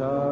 ข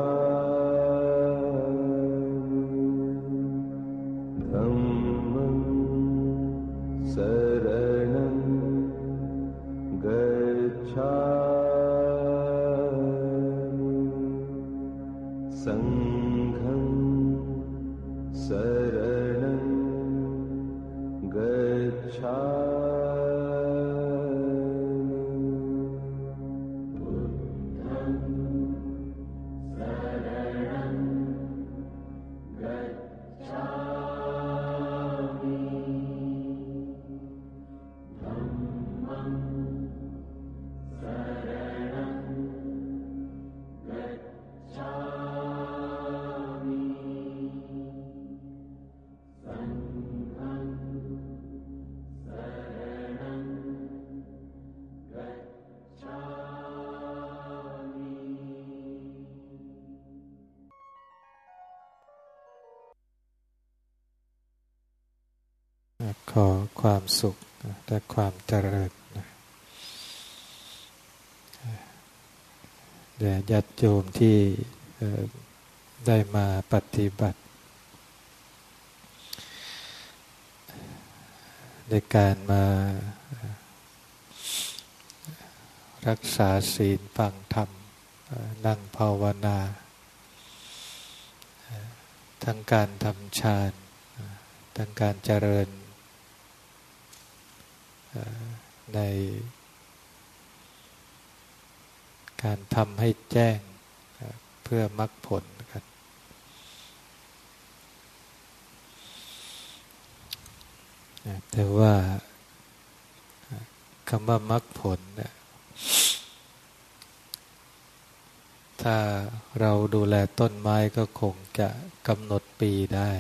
ความสุขและความเจริญแด่ญาติโยมที่ได้มาปฏิบัติ ในการมารักษาศีลฟังธรรม นั่งภาวนา ทั้งการทำฌาน ทั้งการเจริญ ในการทำให้แจ้งเพื่อมรรคผลกันแต่ว่าคำว่ามรรคผลเนี่ยถ้าเราดูแลต้นไม้ก็คงจะกำหนดปีได้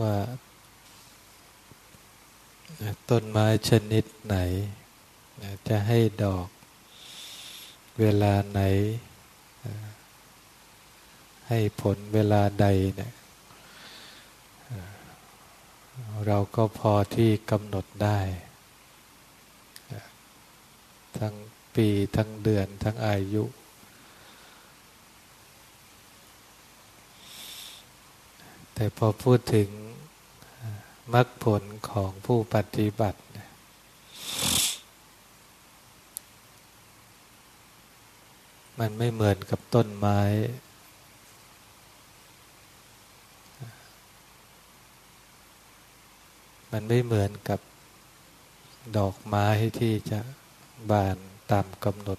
ว่า ต้นไม้ชนิดไหน จะให้ดอก เวลาไหน ให้ผลเวลาใดเนี่ยเราก็พอที่กำหนดได้ ทั้งปีทั้งเดือนทั้งอายุ แต่พอพูดถึง มรรคผลของผู้ปฏิบัติ มันไม่เหมือนกับต้นไม้ มันไม่เหมือนกับดอกไม้ที่จะบานตามกำหนด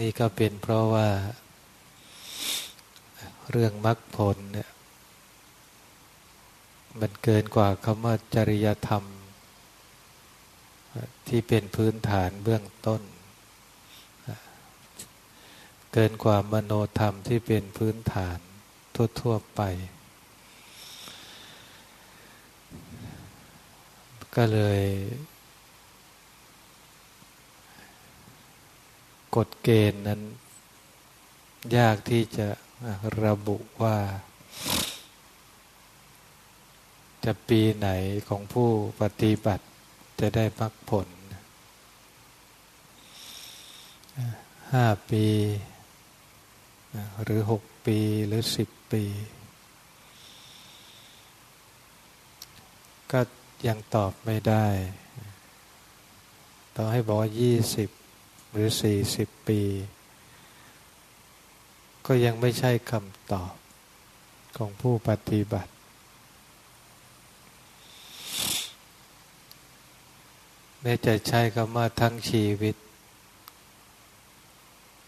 นี่ก็เป็นเพราะว่า เรื่องมรรคผลเนี่ยมันเกินกว่าคำว่าจริยธรรม ที่เป็นพื้นฐานเบื้องต้น เกินกว่ามโนธรรมที่เป็นพื้นฐานทั่วๆไป ก็เลย กฎเกณฑ์นั้น ยากที่จะระบุว่า จะปีไหนของผู้ปฏิบัติจะได้มรรคผลห้าปี หรือหกปีหรือสิบปี ก็ยังตอบไม่ได้ ต้องให้บอกว่ายี่สิบ หรือสี่สิบปี ก็ยังไม่ใช่คำตอบของผู้ปฏิบัติ แม้จะใช้คำว่าทั้งชีวิต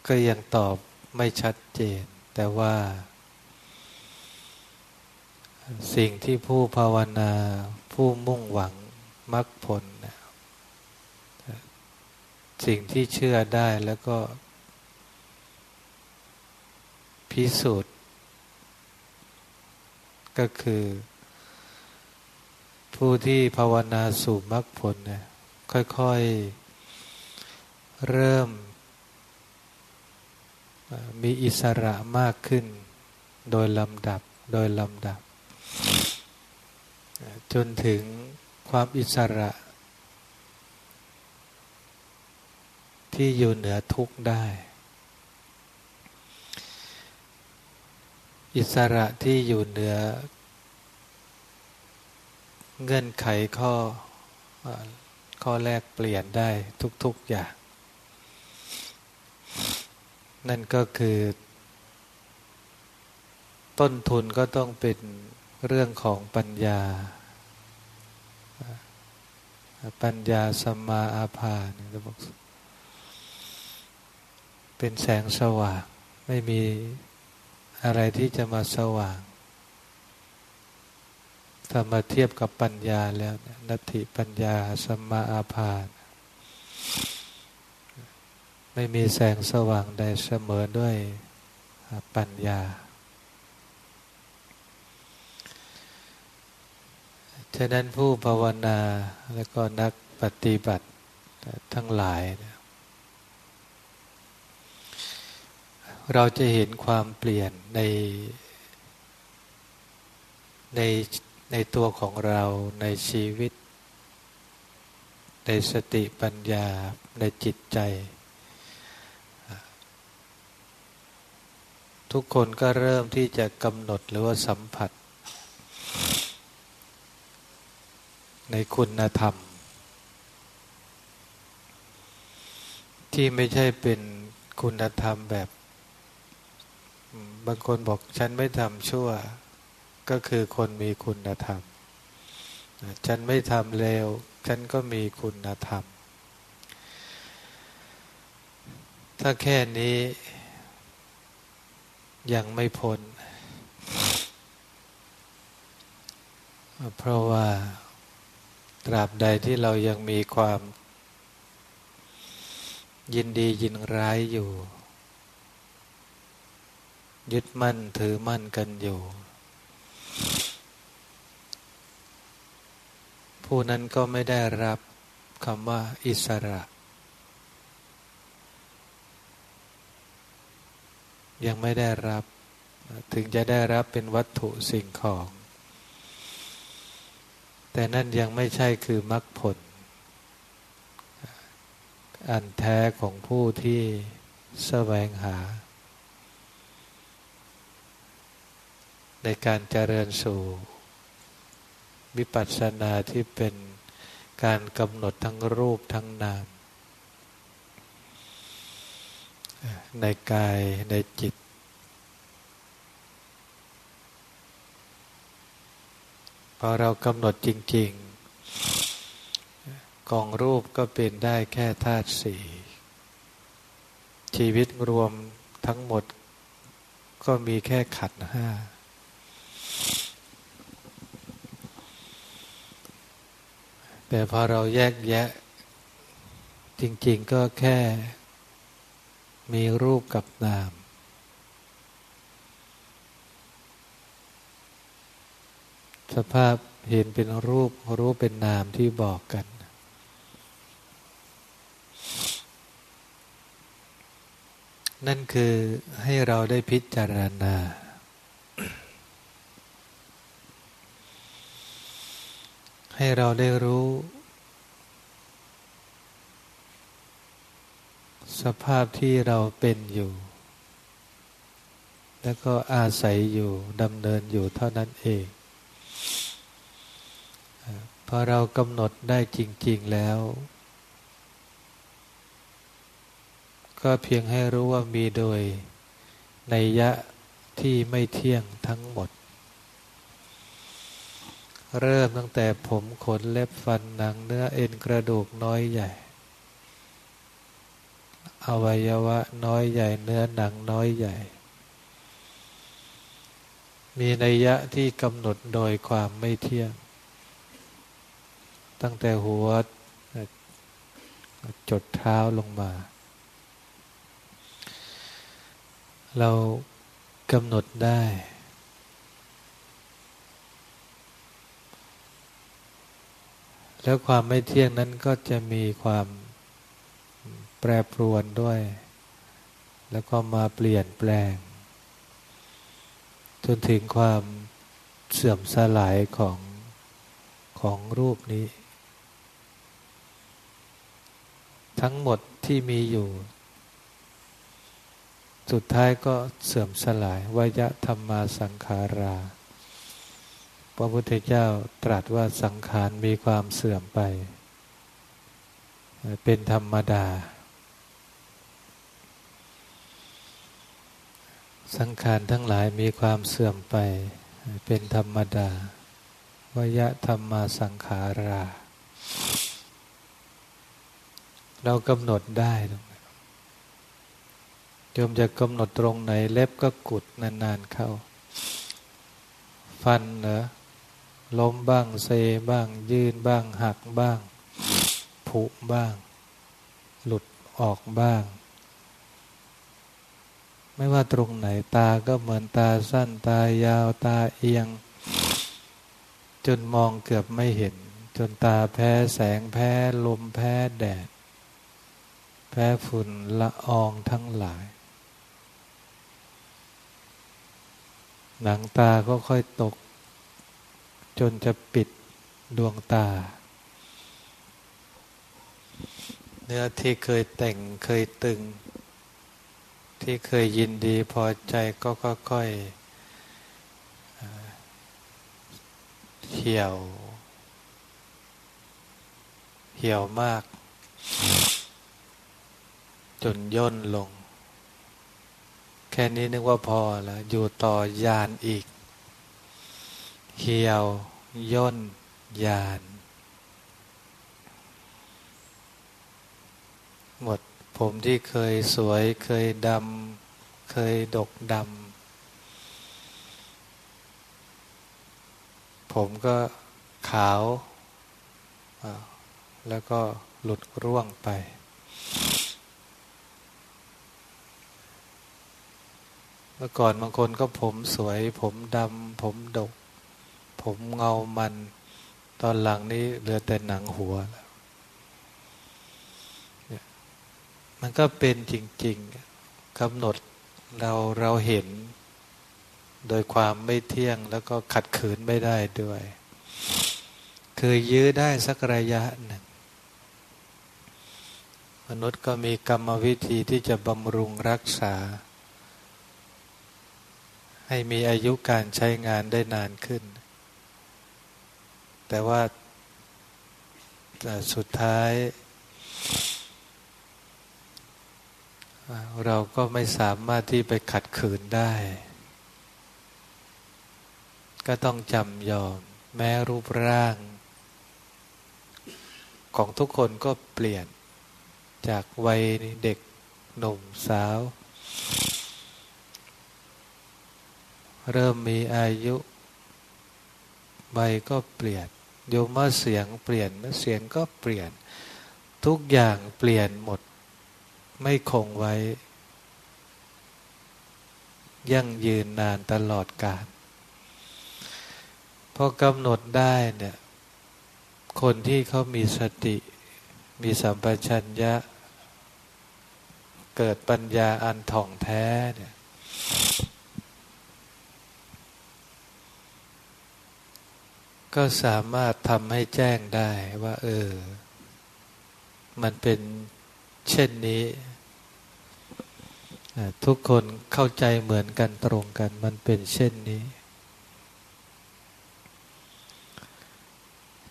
ก็ยังตอบไม่ชัดเจน แต่ว่า สิ่งที่ผู้ภาวนาผู้มุ่งหวังมรรคผล สิ่งที่เชื่อได้แล้วก็ พิสูจน์ ก็คือ ผู้ที่ภาวนาสู่มรรคผลเนี่ยค่อยๆ เริ่ม มีอิสระมากขึ้น โดยลำดับโดยลำดับ จนถึงความอิสระ ที่อยู่เหนือทุกข์ได้ อิสระที่อยู่เหนือ เงื่อนไขข้อข้อแรกเปลี่ยนได้ทุกๆอย่าง นั่นก็คือ ต้นทุนก็ต้องเป็นเรื่องของปัญญา ปัญญาสมาอาภาเนี่ยเราบอก เป็นแสงสว่าง ไม่มีอะไรที่จะมาสว่างถ้ามาเทียบกับปัญญาแล้วนัตถิปัญญาสมาอาภาไม่มีแสงสว่างใดเสมอด้วยปัญญา ฉะนั้นผู้ภาวนาและก็นักปฏิบัติทั้งหลาย เราจะเห็นความเปลี่ยนในในในตัวของเราในชีวิต ในสติปัญญาในจิตใจ ทุกคนก็เริ่มที่จะกำหนดหรือว่าสัมผัส ในคุณธรรม ที่ไม่ใช่เป็นคุณธรรมแบบ บางคนบอกฉันไม่ทำชั่ว ก็คือคนมีคุณธรรม ฉันไม่ทำเลว ฉันก็มีคุณธรรม ถ้าแค่นี้ยังไม่พ้น เพราะว่าตราบใดที่เรายังมีความยินดียินร้ายอยู่ ยึดมั่นถือมั่นกันอยู่ ผู้นั้นก็ไม่ได้รับคำว่าอิสระ ยังไม่ได้รับ ถึงจะได้รับเป็นวัตถุสิ่งของ แต่นั่นยังไม่ใช่คือมรรคผล อันแท้ของผู้ที่แสวงหา ในการเจริญสู่วิปัสสนาที่เป็นการกำหนดทั้งรูปทั้งนาม ในกายในจิต พอเรากำหนดจริง ๆ กองรูปก็เป็นได้แค่ธาตุสี่ชีวิตรวมทั้งหมดก็มีแค่ขันห้า แต่พอเราแยกแยะ จริง ๆ ก็แค่ มีรูปกับนาม สภาพเห็นเป็นรูป รู้เป็นนามที่บอกกัน นั่นคือให้เราได้พิจารณา ให้เราได้รู้ สภาพที่เราเป็นอยู่ แล้วก็อาศัยอยู่ดำเนินอยู่เท่านั้นเองพอเรากำหนดได้จริง ๆแล้ว ก็เพียงให้รู้ว่ามีโดยในยะที่ไม่เที่ยงทั้งหมด เริ่มตั้งแต่ผมขนเล็บฟันหนังเนื้อเอ็นกระดูกน้อยใหญ่ อวัยวะน้อยใหญ่เนื้อหนังน้อยใหญ่ มีนัยยะที่กำหนดโดยความไม่เที่ยง ตั้งแต่หัวจดเท้าลงมา เรากำหนดได้ แล้วความไม่เที่ยงนั้นก็จะมีความแปรปรวนด้วย แล้วก็มาเปลี่ยนแปลง จนถึงความเสื่อมสลายของของรูปนี้ ทั้งหมดที่มีอยู่ สุดท้ายก็เสื่อมสลายวยะธรรมาสังขารา พระพุทธเจ้าตรัสว่าสังขารมีความเสื่อมไป เป็นธรรมดา สังขารทั้งหลายมีความเสื่อมไป เป็นธรรมดาวยะธรรมาสังขารา เรากำหนดได้โยมจะกำหนดตรงไหน เล็บก็กุดนานๆเข้า ฟันเหรอ ล้มบ้างเซบ้าง ยืนบ้าง หักบ้าง ผุบ้าง หลุดออกบ้าง ไม่ว่าตรงไหนตาก็เหมือนตาสั้นตายาวตาเอียง จนมองเกือบไม่เห็น จนตาแพ้แสงแพ้ลมแพ้แดด แพ้ฝุ่นละอองทั้งหลาย หนังตาก็ค่อยตก จนจะปิดดวงตา เนื้อที่เคยแต่งเคยตึง ที่เคยยินดีพอใจก็ค่อยๆเหี่ยว เหี่ยวมาก จนย่นลง แค่นี้นึกว่าพอแล้ว อยู่ต่อยานอีก เหี่ยว ย่นยาน หมดผมที่เคยสวยเคยดำ เคยดกดำ ผมก็ขาว แล้วก็หลุดร่วงไปเมื่อก่อนบางคนก็ผมสวย ผมดำผมดก ผมเงามัน ตอนหลังนี้เหลือแต่หนังหัวแล้วมันก็เป็นจริงๆกำหนดเราเราเห็น โดยความไม่เที่ยงแล้วก็ขัดขืนไม่ได้ด้วย คือยื้อได้สักระยะหนึ่งมนุษย์ก็มีกรรมวิธีที่จะบำรุงรักษา ให้มีอายุการใช้งานได้นานขึ้น แต่ว่าสุดท้าย เราก็ไม่สามารถที่ไปขัดขืนได้ ก็ต้องจำยอม แม้รูปร่าง ของทุกคนก็เปลี่ยนจากวัยเด็กหนุ่มสาว เริ่มมีอายุใบก็เปลี่ยน โยมว่าเสียงเปลี่ยนเมื่อเสียงก็เปลี่ยน ทุกอย่างเปลี่ยนหมด ไม่คงไว้ ยั่งยืนนานตลอดกาลพอกำหนดได้เนี่ย คนที่เขามีสติ มีสัมปชัญญะ เกิดปัญญาอันถ่องแท้เนี่ย ก็สามารถทำให้แจ้งได้ว่า เออ มันเป็นเช่นนี้ ทุกคนเข้าใจเหมือนกันตรงกัน มันเป็นเช่นนี้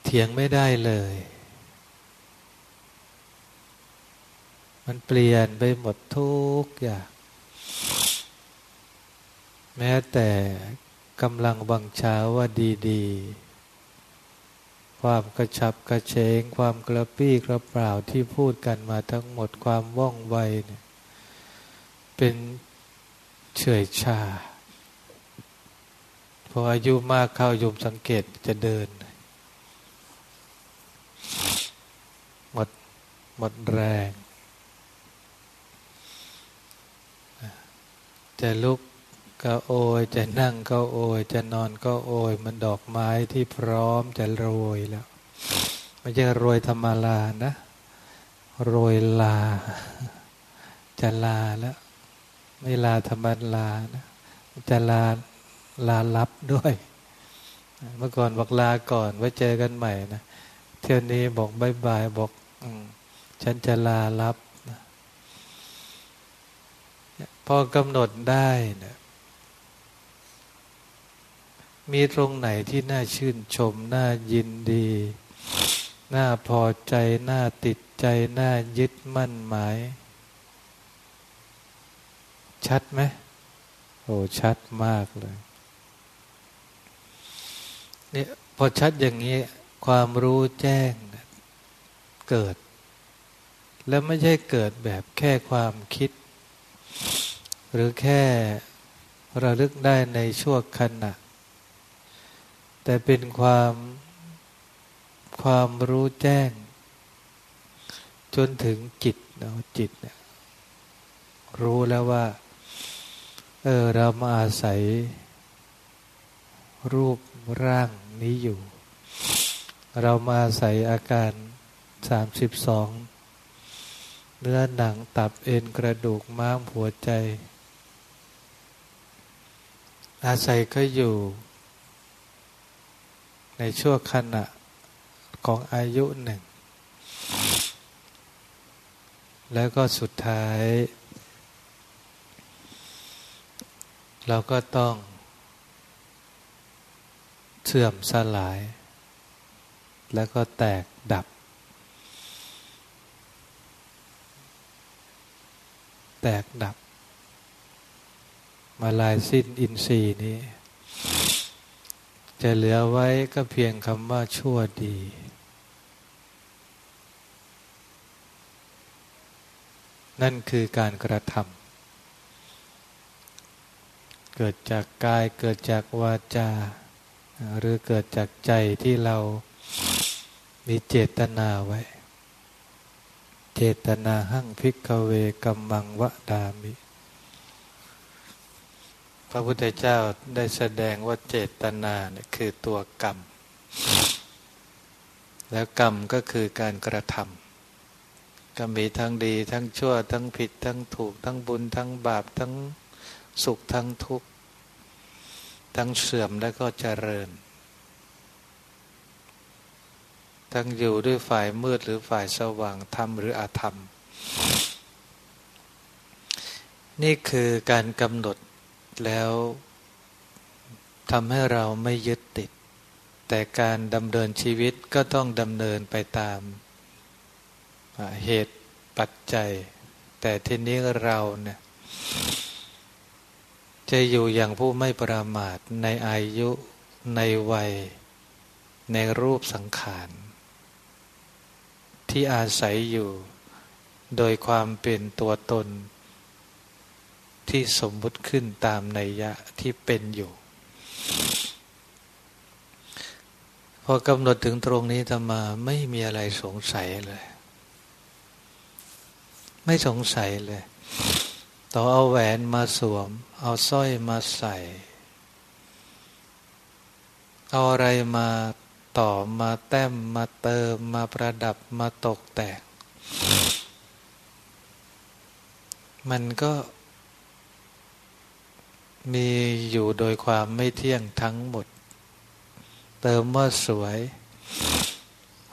เถียงไม่ได้เลย มันเปลี่ยนไปหมดทุกอย่างแม้แต่กำลังบังชาว่าดี ๆ ความกระชับกระเฉง ความกระปี้กระเปล่าที่พูดกันมาทั้งหมดความว่องไวเนี่ยเป็นเฉยชา พออายุมากเข้ายมสังเกตจะเดิน หมดหมดแรง จะลุก ก็โอยจะนั่งก็โอยจะนอนก็โอยมันดอกไม้ที่พร้อมจะโรยแล้วไม่ใช่โรยธรรมลานะ โรยลา จะลาแล้ว ไม่ลาธรรมลานะ จะลาลาลับด้วย เมื่อก่อนบอกลาก่อนไว้เจอกันใหม่นะเที่ยวนี้บอกบายบายบอกอฉันจะลารับพอกำหนดได้นะ มีตรงไหนที่น่าชื่นชม น่ายินดี น่าพอใจ น่าติดใจ น่ายึดมั่นหมาย ชัดไหมโอ้ชัดมากเลยเนี่ยพอชัดอย่างนี้ ความรู้แจ้งเกิด แล้วไม่ใช่เกิดแบบแค่ความคิด หรือแค่ระลึกได้ในชั่วขณะ แต่เป็นความความรู้แจ้ง จนถึงจิตเนาะจิตเนี่ยรู้แล้วว่า เออเรามาอาศัย รูปร่างนี้อยู่ เรามาอาศัยอาการสามสิบสองเนื้อหนังตับเอ็นกระดูกม้ามหัวใจ อาศัยก็อยู่ ในช่วงขณะของอายุหนึ่ง แล้วก็สุดท้าย เราก็ต้องเสื่อมสลาย แล้วก็แตกดับ แตกดับ มาลายสิ้นอินทรีย์นี้ จะเหลือไว้ก็เพียงคำว่าชั่วดี นั่นคือการกระทำเกิดจากกายเกิดจากวาจา หรือเกิดจากใจที่เรามีเจตนาไว้ เจตนาหั่งพิกเวกัมมังวะดามิ ระพุทธเจ้าได้แสดงว่าเจตนาเนี่ยคือตัวกรรม แล้วกรรมก็คือการกระทำก็มีทั้งดี ทั้งชั่ว ทั้งผิด ทั้งถูก ทั้งบุญ ทั้งบาป ทั้งสุข ทั้งทุกข์ ทั้งเสื่อมและก็เจริญ ทั้งอยู่ด้วยฝ่ายมืดหรือฝ่ายสว่างธรรมหรืออาธรรม นี่คือการกำหนด แล้วทำให้เราไม่ยึดติด แต่การดำเนินชีวิตก็ต้องดำเนินไปตามเหตุปัจจัย แต่ทีนี้เราเนี่ยจะอยู่อย่างผู้ไม่ประมาทในอายุในวัย ในรูปสังขาร ที่อาศัยอยู่ โดยความเป็นตัวตน ที่สมมุติขึ้นตามนัยยะที่เป็นอยู่ พอกำหนดถึงตรงนี้ธรรมาไม่มีอะไรสงสัยเลย ไม่สงสัยเลย ต่อเอาแหวนมาสวม เอาสร้อยมาใส่ เอาอะไรมาต่อมาแต้มมาเติมมาประดับมาตกแต่งมันก็ มีอยู่โดยความไม่เที่ยงทั้งหมด เติมว่าสวย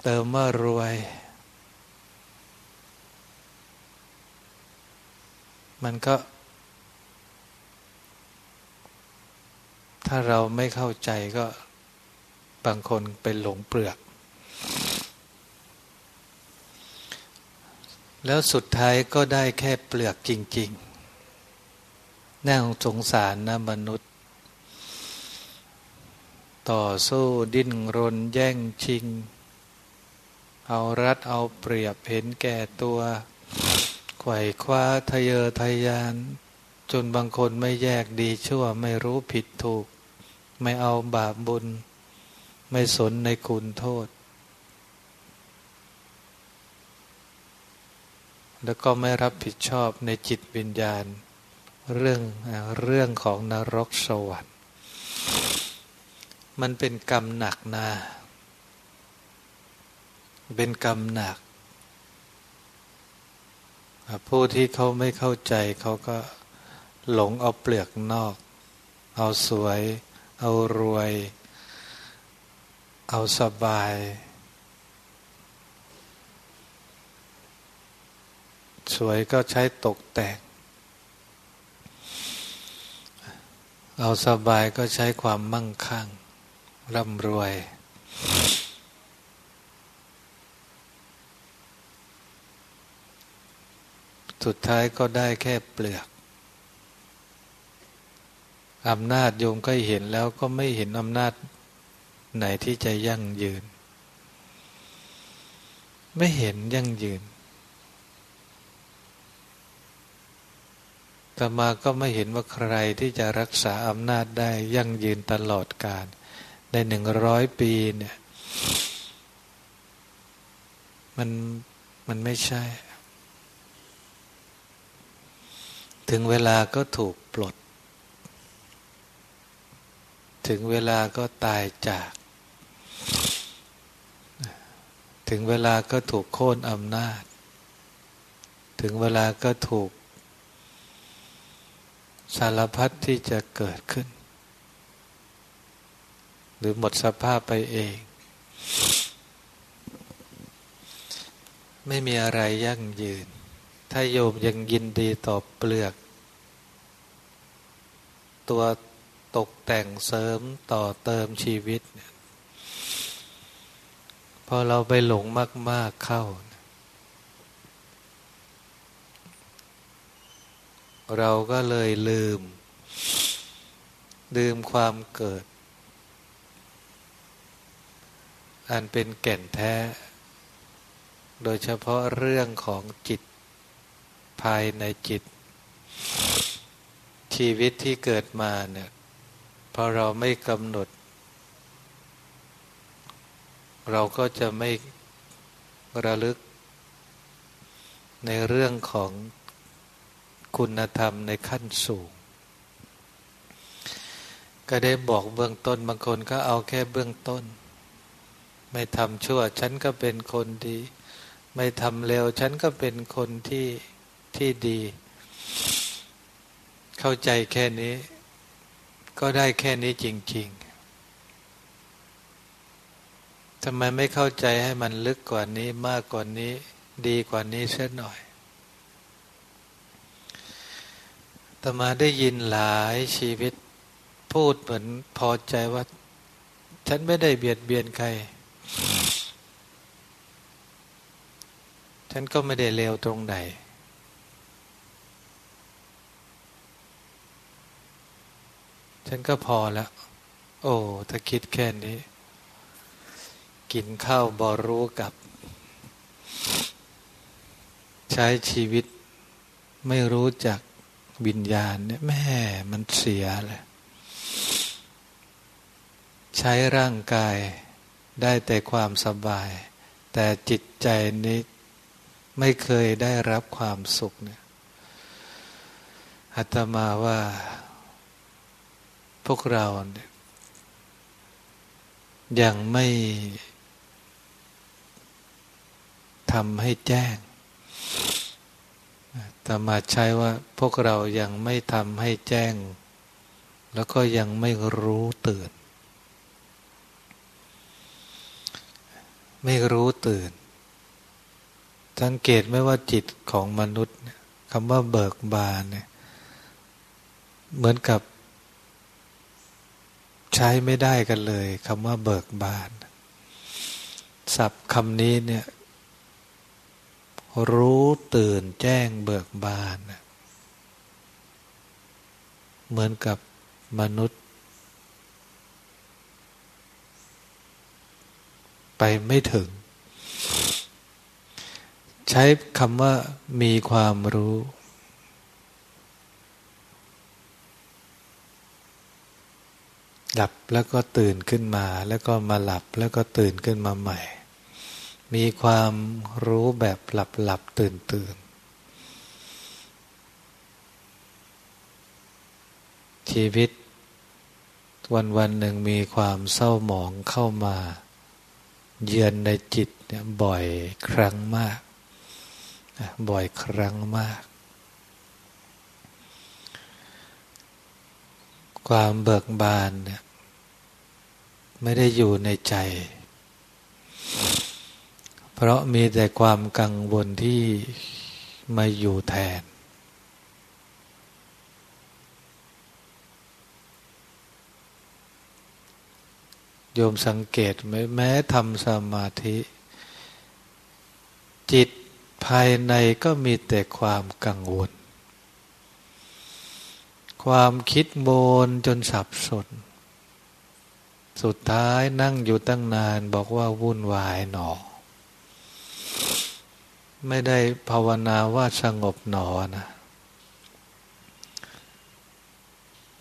เติมว่ารวย มันก็ ถ้าเราไม่เข้าใจก็บางคนเป็นหลงเปลือก แล้วสุดท้ายก็ได้แค่เปลือกจริง ๆ น่าสงสารนะมนุษย์ ต่อสู้ดิ้นรนแย่งชิง เอารัดเอาเปรียบเห็นแก่ตัวไขว่คว้าทะเยอทะยาน จนบางคนไม่แยกดีชั่วไม่รู้ผิดถูก ไม่เอาบาปบุญ ไม่สนในคุณโทษ แล้วก็ไม่รับผิดชอบในจิตวิญญาณ เรื่องเรื่องของนรกสวรรค์ มันเป็นกรรมหนักนะเป็นกรรมหนัก ผู้ที่เขาไม่เข้าใจเขาก็หลงเอาเปลือกนอก เอาสวย เอารวย เอาสบาย สวยก็ใช้ตกแต่ง เอาสบายก็ใช้ความมั่งคั่ง ร่ำรวย สุดท้ายก็ได้แค่เปลือกอำนาจโยมก็เห็นแล้วก็ไม่เห็นอำนาจไหนที่จะยั่งยืน ไม่เห็นยั่งยืน ต่มาก็ไม่เห็นว่าใครที่จะรักษาอำนาจได้ยั่งยืนตลอดกาลในหนึ่งร้อยปีเนี่ย มันมันไม่ใช่ ถึงเวลาก็ถูกปลด ถึงเวลาก็ตายจาก ถึงเวลาก็ถูกโค่นอำนาจ ถึงเวลาก็ถูก สารพัดที่จะเกิดขึ้น หรือหมดสภาพไปเอง ไม่มีอะไรยั่งยืน ถ้าโยมยังยินดีต่อเปลือก ตัวตกแต่งเสริมต่อเติมชีวิต พอเราไปหลงมาก ๆเข้า เราก็เลยลืม ลืมความเกิด อันเป็นแก่นแท้ โดยเฉพาะเรื่องของจิตภายในจิต ชีวิตที่เกิดมาเนี่ยพอเราไม่กำหนด เราก็จะไม่ระลึกในเรื่องของ คุณธรรมในขั้นสูง ก็ได้บอกเบื้องต้นบางคนก็เอาแค่เบื้องต้น ไม่ทำชั่ว ฉันก็เป็นคนดี ไม่ทำเร็วฉันก็เป็นคนที่ที่ดี เข้าใจแค่นี้ ก็ได้แค่นี้จริง ๆทำไมไม่เข้าใจให้มันลึกกว่านี้มากกว่านี้ ดีกว่านี้เสียหน่อย ตมาได้ยินหลายชีวิตพูดเหมือนพอใจว่า ฉันไม่ได้เบียดเบียนใคร ฉันก็ไม่ได้เลวตรงไหนฉันก็พอแล้ว โอ้ ถ้าคิดแค่นี้ กินข้าวบอรู้กับ ใช้ชีวิตไม่รู้จัก วิญญาณเนี่ยแม่มันเสียเลยใช้ร่างกายได้แต่ความสบาย แต่จิตใจนี้ไม่เคยได้รับความสุขเนี่ยอาตมาว่าพวกเราเนี่ยยังไม่ทำให้แจ้ง แต่มาใช้ว่าพวกเรายังไม่ทำให้แจ้ง แล้วก็ยังไม่รู้ตื่น ไม่รู้ตื่น สังเกตไม่ว่าจิตของมนุษย์คำว่าเบิกบานเนี่ยเหมือนกับ ใช้ไม่ได้กันเลยคำว่าเบิกบานศัพท์คำนี้เนี่ย รู้ตื่นแจ้งเบิกบาน เหมือนกับมนุษย์ ไปไม่ถึง ใช้คำว่ามีความรู้ หลับแล้วก็ตื่นขึ้นมา แล้วก็มาหลับแล้วก็ตื่นขึ้นมาใหม่ มีความรู้แบบหลับหลับตื่นตื่นชีวิตวันวันหนึ่งมีความเศร้าหมองเข้ามา เยือนในจิตเนี่ยบ่อยครั้งมาก บ่อยครั้งมาก ความเบิกบานเนี่ยไม่ได้อยู่ในใจ เพราะมีแต่ความกังวลที่มาอยู่แทน โยมสังเกตไหมแม้ทำสมาธิ จิตภายในก็มีแต่ความกังวล ความคิดโมนจนสับสน สุดท้ายนั่งอยู่ตั้งนานบอกว่าวุ่นวายหนอ ไม่ได้ภาวนาว่าสงบหนอนะ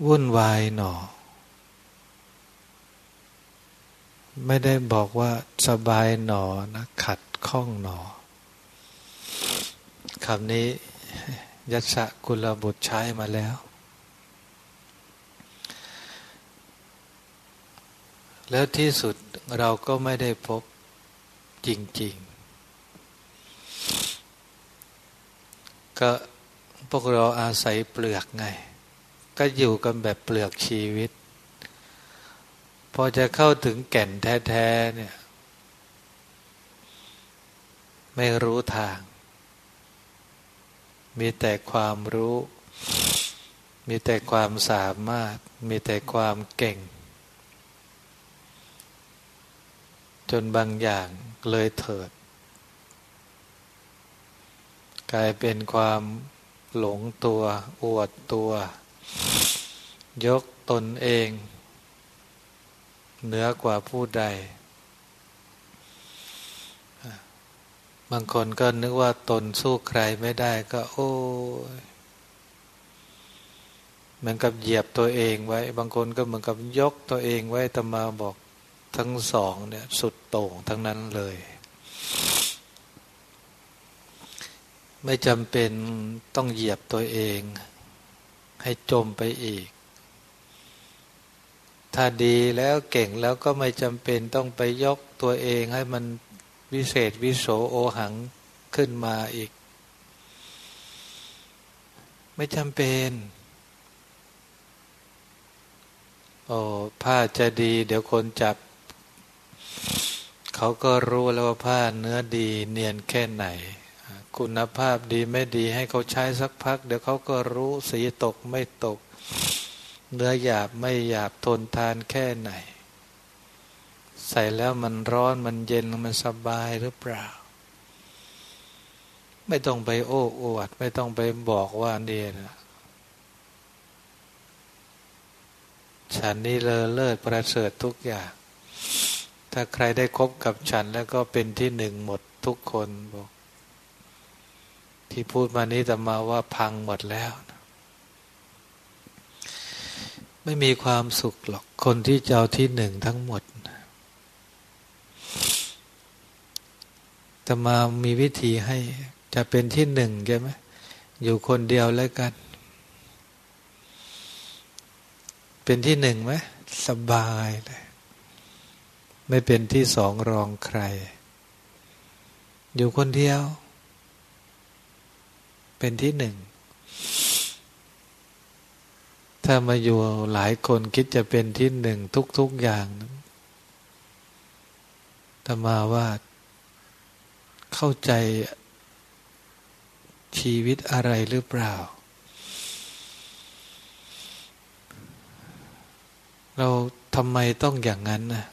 วุ่นวายหนอ ไม่ได้บอกว่าสบายหนอนะขัดข้องหนอคำนี้ยัสะกุลบุตรใช้มาแล้ว แล้วที่สุดเราก็ไม่ได้พบจริง ๆ ก็พวกเราอาศัยเปลือกไง ก็อยู่กันแบบเปลือกชีวิต พอจะเข้าถึงแก่นแท้ๆเนี่ย ไม่รู้ทาง มีแต่ความรู้ มีแต่ความสามารถ มีแต่ความเก่ง จนบางอย่างเลยเถิด กลายเป็นความหลงตัวอวดตัว ยกตนเอง เหนือกว่าผู้ใด บางคนก็นึกว่าตนสู้ใครไม่ได้ก็ โอ้เหมือนกับเหยียบตัวเองไว้ บางคนก็เหมือนกับยกตัวเองไว้ตมาบอกทั้งสองเนี่ยสุดโต่งทั้งนั้นเลย ไม่จำเป็นต้องเหยียบตัวเอง ให้จมไปอีก ถ้าดีแล้วเก่งแล้วก็ไม่จำเป็นต้องไปยกตัวเองให้มันวิเศษวิโสโอหังขึ้นมาอีก ไม่จำเป็น โอ้ผ้าจะดี เดี๋ยวคนจับ เขาก็รู้แล้วว่าผ้าเนื้อดีเนียนแค่ไหน คุณภาพดีไม่ดีให้เขาใช้สักพัก เดี๋ยวเขาก็รู้สีตกไม่ตก เนื้อหยาบไม่หยาบทนทานแค่ไหน ใส่แล้วมันร้อนมันเย็นมันสบายหรือเปล่า ไม่ต้องไปโอ้อวด ไม่ต้องไปบอกว่าเดียนะฉันนี่เลอเลิศประเสริฐทุกอย่าง ถ้าใครได้คบกับฉันแล้วก็เป็นที่หนึ่งหมดทุกคนบอก ที่พูดมานี้แต่มาว่าพังหมดแล้ว ไม่มีความสุขหรอกคนที่เจ้าที่หนึ่งทั้งหมดแต่มามีวิธีให้จะเป็นที่หนึ่งใช่ไหมอยู่คนเดียวแล้วกัน เป็นที่หนึ่งไหมสบายเลย ไม่เป็นที่สองรองใคร อยู่คนเดียว เป็นที่หนึ่ง ถ้ามาอยู่หลายคนคิดจะเป็นที่หนึ่งทุก ๆอย่างแต่มาว่าเข้าใจชีวิตอะไรหรือเปล่า เราทำไมต้องอย่างนั้นนะ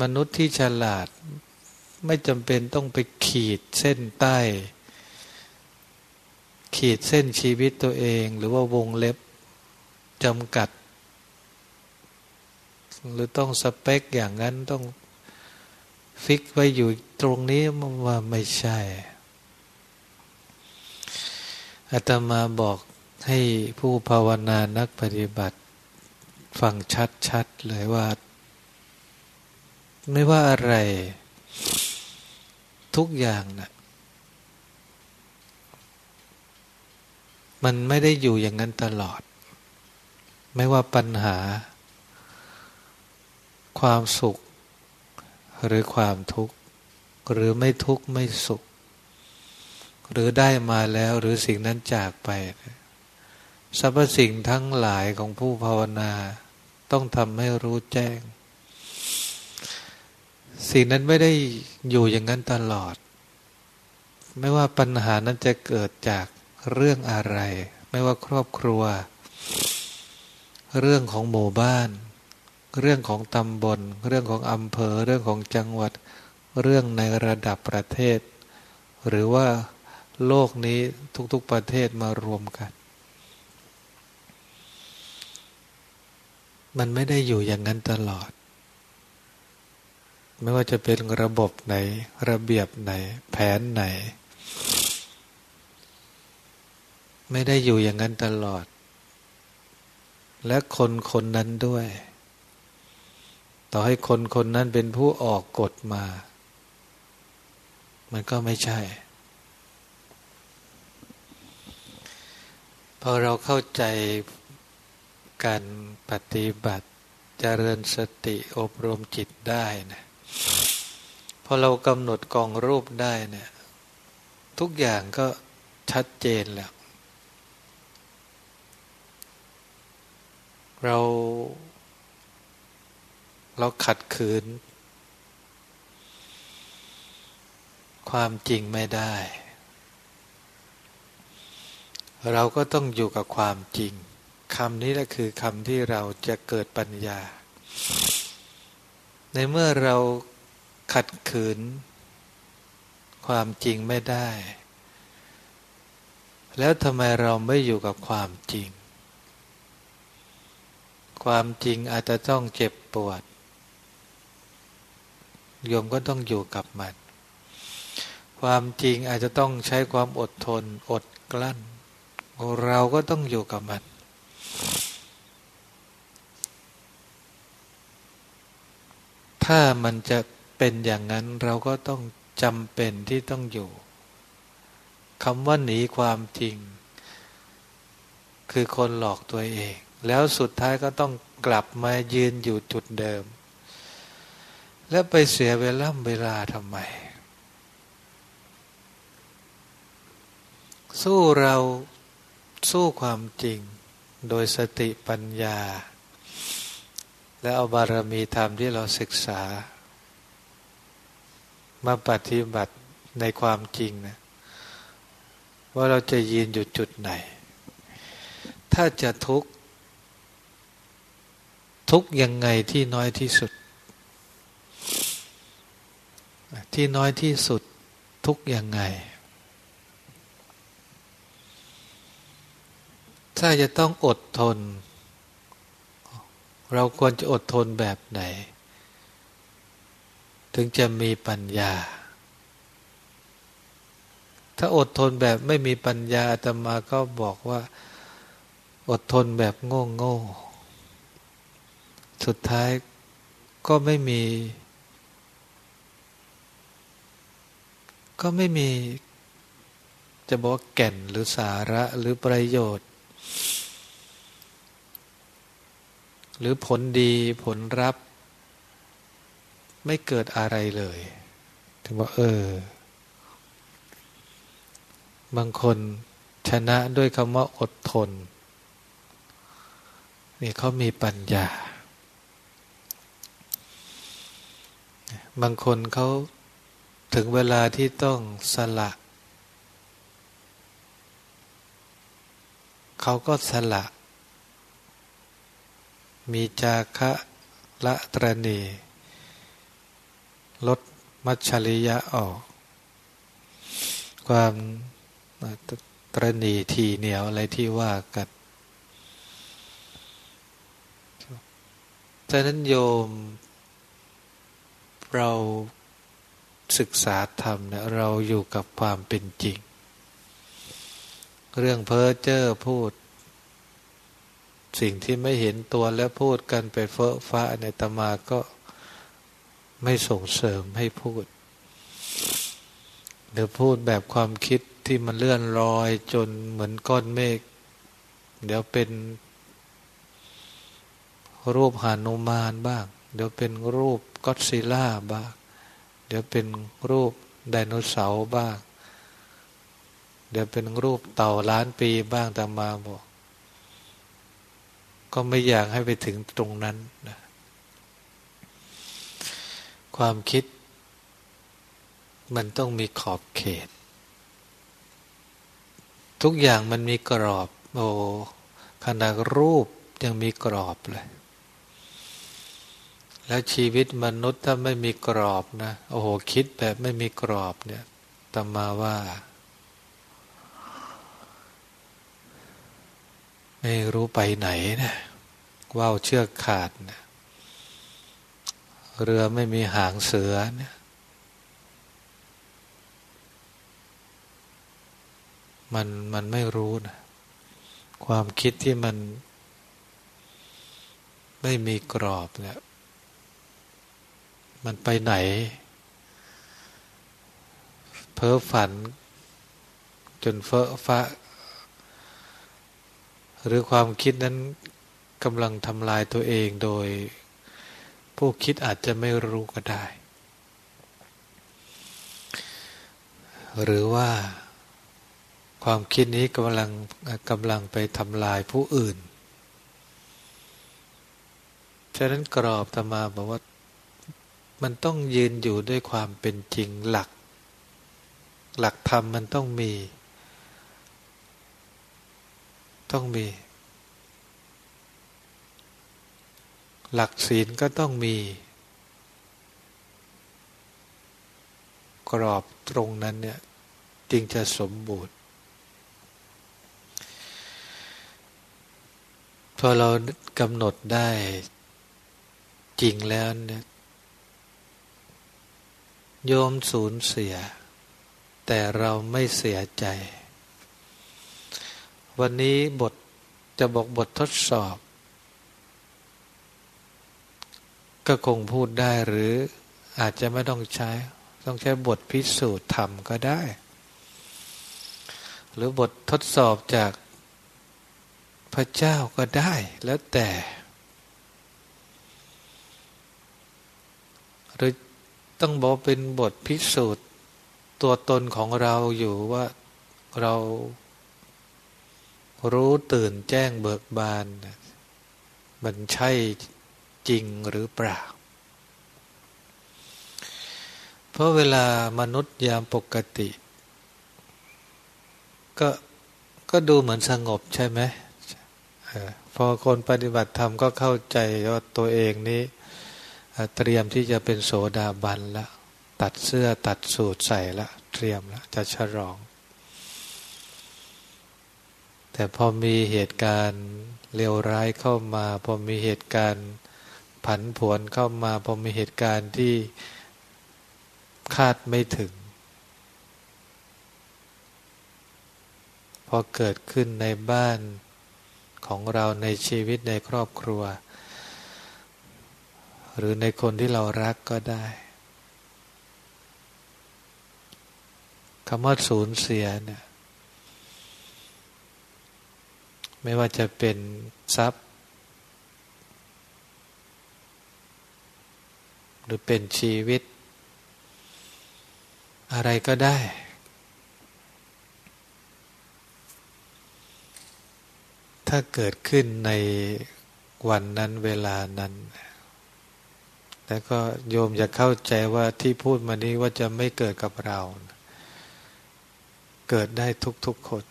มนุษย์ที่ฉลาด ไม่จำเป็นต้องไปขีดเส้นใต้ ขีดเส้นชีวิตตัวเอง หรือว่าวงเล็บจำกัด หรือต้องสเปคอย่างนั้นต้องฟิกไว้อยู่ตรงนี้มันว่าไม่ใช่อาตมาบอกให้ผู้ภาวนานักปฏิบัติ ฟังชัดๆเลยว่า ไม่ว่าอะไร ทุกอย่างนะ่ะมันไม่ได้อยู่อย่างนั้นตลอด ไม่ว่าปัญหา ความสุข หรือความทุกข์ หรือไม่ทุกข์ไม่สุข หรือได้มาแล้วหรือสิ่งนั้นจากไปสรรพสิ่งทั้งหลายของผู้ภาวนา ต้องทำให้รู้แจ้ง สิ่งนั้นไม่ได้อยู่อย่างนั้นตลอด ไม่ว่าปัญหานั้นจะเกิดจากเรื่องอะไร ไม่ว่าครอบครัว เรื่องของหมู่บ้าน เรื่องของตำบล เรื่องของอำเภอ เรื่องของจังหวัด เรื่องในระดับประเทศ หรือว่าโลกนี้ทุกๆประเทศมารวมกัน มันไม่ได้อยู่อย่างนั้นตลอด ไม่ว่าจะเป็นระบบไหน ระเบียบไหน แผนไหน ไม่ได้อยู่อย่างนั้นตลอด และคนคนนั้นด้วย ต่อให้คนคนนั้นเป็นผู้ออกกฎมา มันก็ไม่ใช่ พอเราเข้าใจการปฏิบัติเจริญสติอบรมจิตได้นะ พอเรากำหนดกองรูปได้เนี่ย ทุกอย่างก็ชัดเจนแล้ว เรา เราขัดขืน ความจริงไม่ได้ เราก็ต้องอยู่กับความจริงคำนี้แหละคือคำที่เราจะเกิดปัญญา ในเมื่อเราขัดขืน ความจริงไม่ได้ แล้วทำไมเราไม่อยู่กับความจริง ความจริงอาจจะต้องเจ็บปวด โยมก็ต้องอยู่กับมันความจริงอาจจะต้องใช้ความอดทน อดกลั้น เราก็ต้องอยู่กับมัน ถ้ามันจะเป็นอย่างนั้นเราก็ต้องจำเป็นที่ต้องอยู่คำว่าหนีความจริง คือคนหลอกตัวเอง แล้วสุดท้ายก็ต้องกลับมายืนอยู่จุดเดิม แล้วไปเสียเวลาเวลาทำไม สู้เราสู้ความจริง โดยสติปัญญา และเอาบารมีธรรมที่เราศึกษา มาปฏิบัติในความจริงนะว่าเราจะยืนอยู่จุดไหน ถ้าจะทุกข์ ทุกยังไงที่น้อยที่สุด ที่น้อยที่สุดทุกยังไง ถ้าจะต้องอดทน เราควรจะอดทนแบบไหน ถึงจะมีปัญญา ถ้าอดทนแบบไม่มีปัญญาอาตมาก็บอกว่า อดทนแบบโง่โง่สุดท้ายก็ไม่มี ก็ไม่มีจะบอกแก่นหรือสาระหรือประโยชน์ หรือผลดีผลรับ ไม่เกิดอะไรเลย ถึงว่า เออ บางคนชนะด้วยคำว่าอดทน นี่เขามีปัญญา บางคนเขาถึงเวลาที่ต้องสละ เขาก็สละ มีจาคะละตรณี ลดมัชชริยะออก ความตรณีทีเหนียวอะไรที่ว่ากันฉะนั้นโยมเราศึกษาธรรมเนี่ยเราอยู่กับความเป็นจริง เรื่องเพ้อเจ้อพูด สิ่งที่ไม่เห็นตัวและพูดกันไปเฟ้อฟ้าในตมาก็ไม่ส่งเสริมให้พูด หรือพูดแบบความคิดที่มันเลื่อนลอยจนเหมือนก้อนเมฆเดี๋ยวเป็น รูปหานุมานบ้าง เดี๋ยวเป็นรูปก็ซิล่าบ้าง เดี๋ยวเป็นรูปไดโนเสาร์บ้าง เดี๋ยวเป็นรูปเต่าล้านปีบ้างแต่มาบอก ก็ไม่อยากให้ไปถึงตรงนั้นนะความคิด มันต้องมีขอบเขต ทุกอย่างมันมีกรอบ โอ้ขนาดรูปยังมีกรอบเลย แล้วชีวิตมนุษย์ถ้าไม่มีกรอบนะ โอ้โห คิดแบบไม่มีกรอบเนี่ยตมาว่า ไม่รู้ไปไหนนะว่าวเชือกขาดนะเรือไม่มีหางเสือเนี่ยมันมันไม่รู้นะความคิดที่มัน ไม่มีกรอบเนี่ยมันไปไหน เพ้อฝัน จนเฟ้อฟ้า หรือความคิดนั้นกำลังทำลายตัวเองโดย ผู้คิดอาจจะไม่รู้ก็ได้ หรือว่าความคิดนี้กำลังกำลังไปทำลายผู้อื่น ฉะนั้นกรอบธรรมาบอกว่ามันต้องยืนอยู่ด้วยความเป็นจริงหลัก หลักธรรมมันต้องมี ต้องมี หลักศีลก็ต้องมี กรอบตรงนั้นเนี่ยจึงจะสมบูรณ์ พอเรากำหนดได้จริงแล้วเนี่ยโยมสูญเสีย แต่เราไม่เสียใจ วันนี้บทจะบอกบททดสอบ ก็คงพูดได้หรืออาจจะไม่ต้องใช้ ต้องใช้บทพิสูจน์ธรรมก็ได้ หรือบททดสอบจากพระเจ้าก็ได้แล้วแต่ หรือต้องบอกเป็นบทพิสูจน์ ตัวตนของเราอยู่ว่าเรา รู้ตื่นแจ้งเบิกบาน มันใช่จริงหรือเปล่า เพราะเวลามนุษย์ยามปกติ ก็ก็ดูเหมือนสงบใช่ไหมพอคนปฏิบัติธรรมก็เข้าใจว่าตัวเองนี้ เตรียมที่จะเป็นโสดาบันล้วตัดเสื้อตัดสูตรใส่ละ เตรียมล้วจะฉลอง แต่พอมีเหตุการณ์เลวร้ายเข้ามา พอมีเหตุการณ์ผันผวนเข้ามา พอมีเหตุการณ์ที่คาดไม่ถึง พอเกิดขึ้นในบ้านของเราในชีวิตในครอบครัว หรือในคนที่เรารักก็ได้คำว่าสูญเสียเนี่ย ไม่ว่าจะเป็นทรัพย์ หรือเป็นชีวิต อะไรก็ได้ ถ้าเกิดขึ้นในวันนั้นเวลานั้น แล้วก็โยมจะเข้าใจว่าที่พูดมานี้ว่าจะไม่เกิดกับเรา เกิดได้ทุกๆคน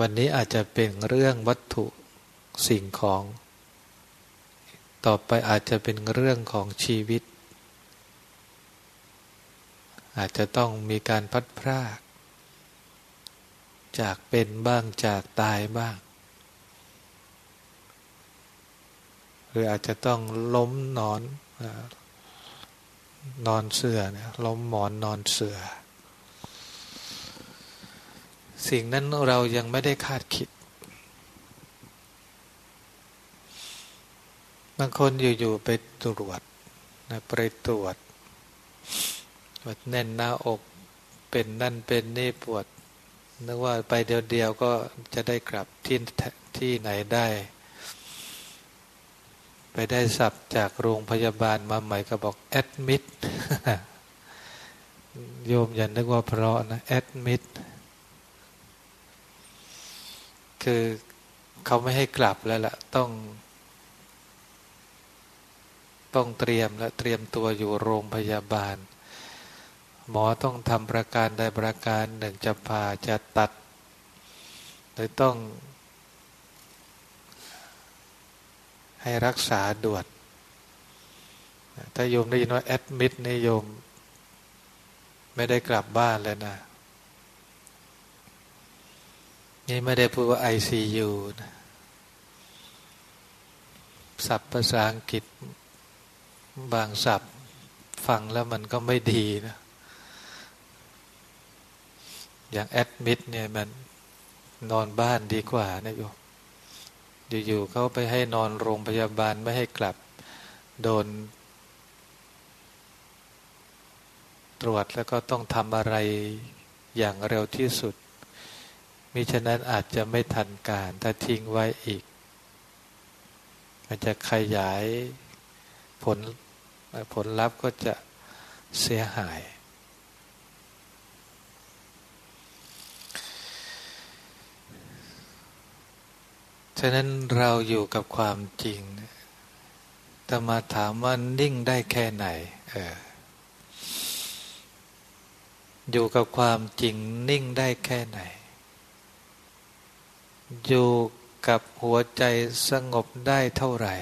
วันนี้อาจจะเป็นเรื่องวัตถุสิ่งของ ต่อไปอาจจะเป็นเรื่องของชีวิต อาจจะต้องมีการพัดพราก จากเป็นบ้างจากตายบ้าง หรืออาจจะต้องล้มนอนนอนเสือเนี่ยล้มหมอนนอนเสื่อ สิ่งนั้นเรายังไม่ได้คาดคิด บางคนอยู่ๆไปตรวจนะไปตรวจว่าแน่นหน้าอกเป็นนั่นเป็นนี่ปวดนึกว่าไปเดียวๆก็จะได้กลับที่ที่ไหนได้ ไปได้สับจากโรงพยาบาลมาใหม่ก็บอกแอดมิดโยมอย่านึกว่าเพราะนะแอดมิด คือเขาไม่ให้กลับแล้วล่ะ ต้อง ต้องเตรียมและเตรียมตัวอยู่โรงพยาบาล หมอต้องทำประการใดประการหนึ่งจะผ่าจะตัดหรือต้อง ให้รักษาด่วนถ้าโยมได้ยินว่าแอดมิดนี่โยม ไม่ได้กลับบ้านเลยนะ นี่ไม่ได้พูดว่า ICU นะศัพท์ภาษาอังกฤษบางศัพท์ฟังแล้วมันก็ไม่ดีนะ อย่างแอดมิดเนี่ยมันนอนบ้านดีกว่านะโยมอยู่ๆเขาไปให้นอนโรงพยาบาลไม่ให้กลับ โดน ตรวจแล้วก็ต้องทำอะไรอย่างเร็วที่สุด มิฉะนั้นอาจจะไม่ทันการถ้าทิ้งไว้อีก มันจะขยายผลผลลัพธ์ก็จะเสียหาย ฉะนั้นเราอยู่กับความจริงแต่มาถามว่านิ่งได้แค่ไหนเอออยู่กับความจริงนิ่งได้แค่ไหน อยู่กับหัวใจสงบได้เท่าไหร่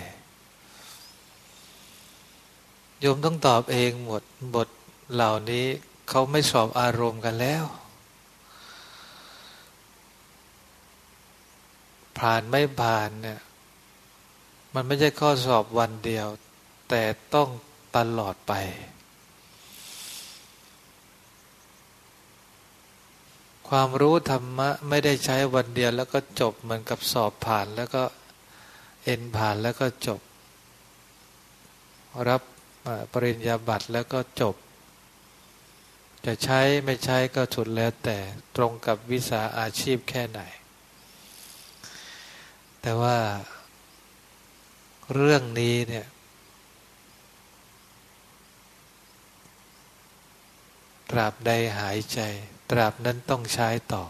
โยมต้องตอบเองหมดบทเหล่านี้เขาไม่สอบอารมณ์กันแล้วผ่านไม่ผ่านเนี่ยมันไม่ใช่ข้อสอบวันเดียว แต่ต้องตลอดไป ความรู้ธรรมะไม่ได้ใช้วันเดียวแล้วก็จบเหมือนกับสอบผ่านแล้วก็เอ็นผ่านแล้วก็จบ รับปริญญาบัตรแล้วก็จบ จะใช้ไม่ใช้ก็สุดแล้วแต่ตรงกับวิสาอาชีพแค่ไหน แต่ว่าเรื่องนี้เนี่ยตราบใดหายใจ ตราบนั้นต้องใช้ต่อ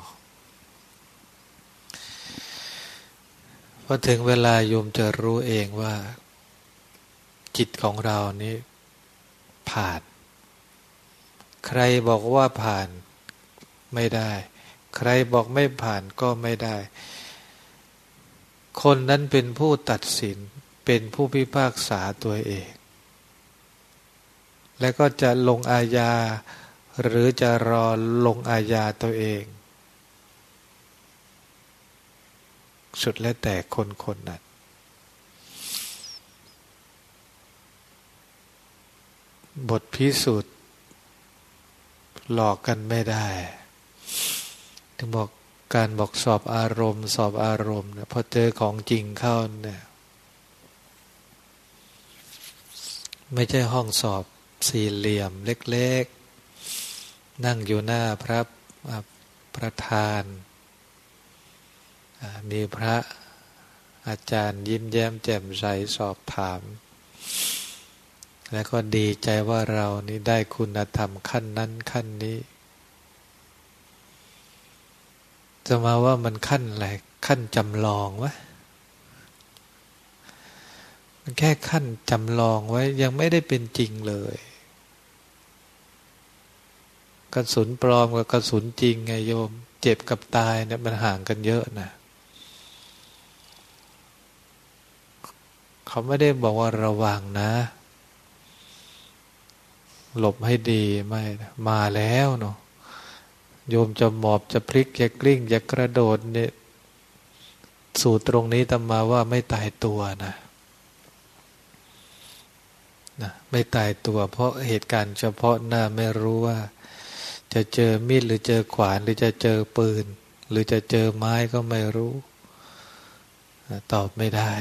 พอถึงเวลาโยมจะรู้เองว่า จิตของเรานี้ผ่าน ใครบอกว่าผ่านไม่ได้ ใครบอกไม่ผ่านก็ไม่ได้ คนนั้นเป็นผู้ตัดสินเป็นผู้พิพากษาตัวเอง และก็จะลงอาญา หรือจะรอลงอาญาตัวเอง สุดแล้วแต่คนคนนั้นบทพิสูจน์หลอกกันไม่ได้ ถึงบอกการบอกสอบอารมณ์ สอบอารมณ์เนี่ยพอเจอของจริงเข้าเนี่ยไม่ใช่ห้องสอบสี่เหลี่ยมเล็ก ๆ นั่งอยู่หน้าพระประธาน มีพระอาจารย์ยิ้มแย้มแจ่มใสสอบถาม แล้วก็ดีใจว่าเรานี่ได้คุณธรรมขั้นนั้นขั้นนี้ จะมาว่ามันขั้นอะไรขั้นจำลองวะมันแค่ขั้นจำลองไว้ยังไม่ได้เป็นจริงเลย กระสุนปลอมกับกระสุนจริงไงโยม เจ็บกับตายเนี่ยมันห่างกันเยอะนะเขาไม่ได้บอกว่าระวังนะ หลบให้ดีไม่มาแล้วเนาะโยมจะหมอบจะพลิกจะกลิ้งจะกระโดดเนี่ยสูตรตรงนี้ตมาว่าไม่ตายตัวนะนะไม่ตายตัว เพราะเหตุการณ์เฉพาะหน้าไม่รู้ว่า จะเจอมีดหรือเจอขวานหรือจะเจอปืน หรือจะเจอไม้ก็ไม่รู้ ตอบไม่ได้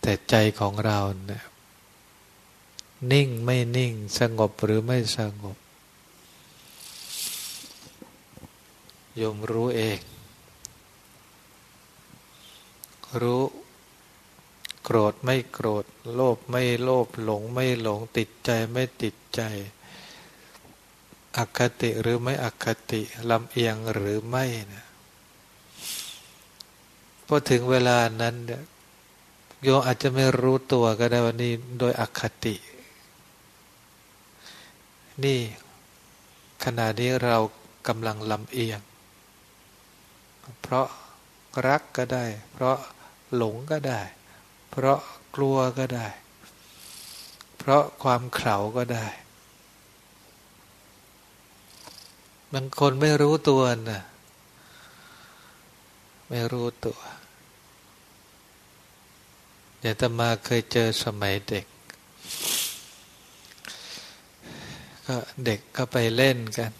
แต่ใจของเราเนี่ยนิ่งไม่นิ่งสงบหรือไม่สงบยมรู้เอง รู้ โกรธไม่โกรธ โลภไม่โลภหลงไม่หลงติดใจไม่ติด ใจ อคติหรือไม่อคติลำเอียงหรือไม่นะพอถึงเวลานั้นเนี่ยโยอาจจะไม่รู้ตัวก็ได้ว่านี่โดยอคติ นี่ขณะนี้เรากำลังลำเอียง เพราะรักก็ได้ เพราะหลงก็ได้ เพราะกลัวก็ได้ เพราะความเข่าก็ได้ บางคนไม่รู้ตัวนะไม่รู้ตัวอย่าตมาเคยเจอสมัยเด็ก ก็เด็กก็ไปเล่นกัน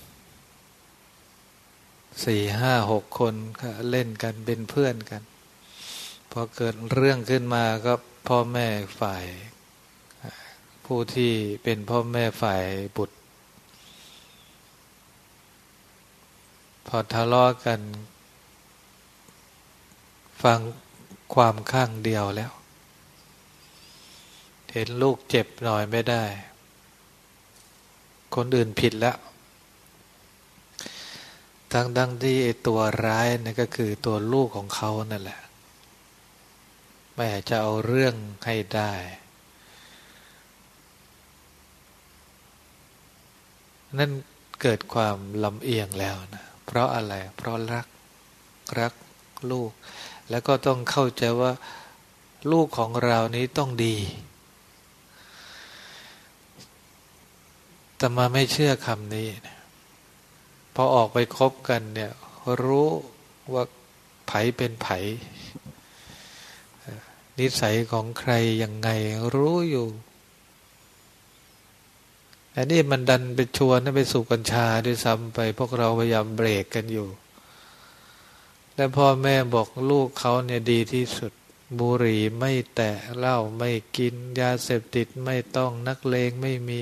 สี่ห้าหกคนก็เล่นกันเป็นเพื่อนกัน พอเกิดเรื่องขึ้นมาก็พ่อแม่ฝ่าย ผู้ที่เป็นพ่อแม่ฝ่ายบุตร พอทะเลาะกัน ฟังความข้างเดียวแล้ว เห็นลูกเจ็บหน่อยไม่ได้ คนอื่นผิดแล้วทั้งดังที่ตัวร้ายนั่นก็คือตัวลูกของเขานั่นแหละแม่จะเอาเรื่องให้ได้ นั่นเกิดความลำเอียงแล้วนะ เพราะอะไร เพราะรักรักลูก แล้วก็ต้องเข้าใจว่าลูกของเรานี้ต้องดีแต่มาไม่เชื่อคำนี้ พอออกไปคบกันเนี่ย รู้ว่าไผเป็นไผ นิสัยของใครยังไงรู้อยู่ อันนี้มันดันไปชวนไปสูบกัญชาด้วยซ้ำไป พวกเราพยายามเบรกกันอยู่ แล้วพ่อแม่บอกลูกเขาเนี่ยดีที่สุด บุหรี่ไม่แตะเหล้าไม่กิน ยาเสพติดไม่ต้องนักเลงไม่มี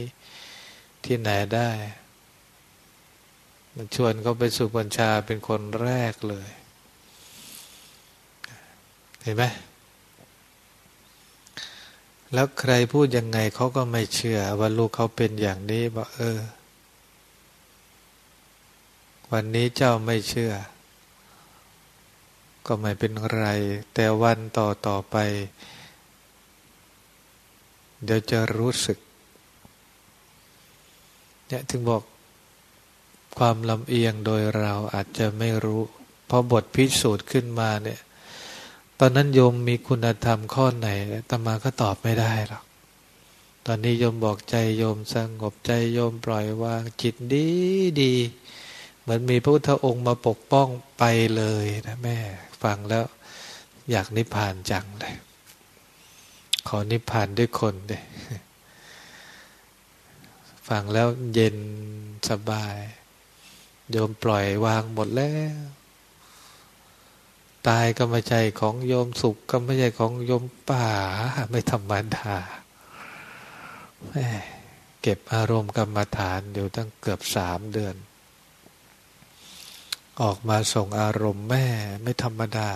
ที่ไหนได้ มันชวนเขาไปสู่บัญชาเป็นคนแรกเลย เห็นไหม แล้วใครพูดยังไงเขาก็ไม่เชื่อ ว่าลูกเขาเป็นอย่างนี้บอกเออ วันนี้เจ้าไม่เชื่อ ก็ไม่เป็นไร แต่วันต่อต่อไป เดี๋ยวจะรู้สึกเนี่ยถึงบอกความลำเอียงโดยเราอาจจะไม่รู้ พอบทพิสูจน์ขึ้นมาเนี่ย ตอนนั้นโยมมีคุณธรรมข้อไหนตมาก็ตอบไม่ได้หรอก ตอนนี้โยมบอกใจโยมสงบใจโยมปล่อยวางจิตดีดี เหมือนมีพระพุทธองค์มาปกป้องไปเลยนะแม่ ฟังแล้วอยากนิพพานจังเลย ขอนิพพานด้วยคนเด้ฟังแล้วเย็นสบาย โยมปล่อยวางหมดแล้ว ตายก็ไม่ใช่ของโยมสุขก็ไม่ใช่ของโยมป่า ไม่ธรรมดาเก็บอารมณ์กรรมฐานอยู่ตั้งเกือบสามเดือน ออกมาส่งอารมณ์แม่ไม่ธรรมดา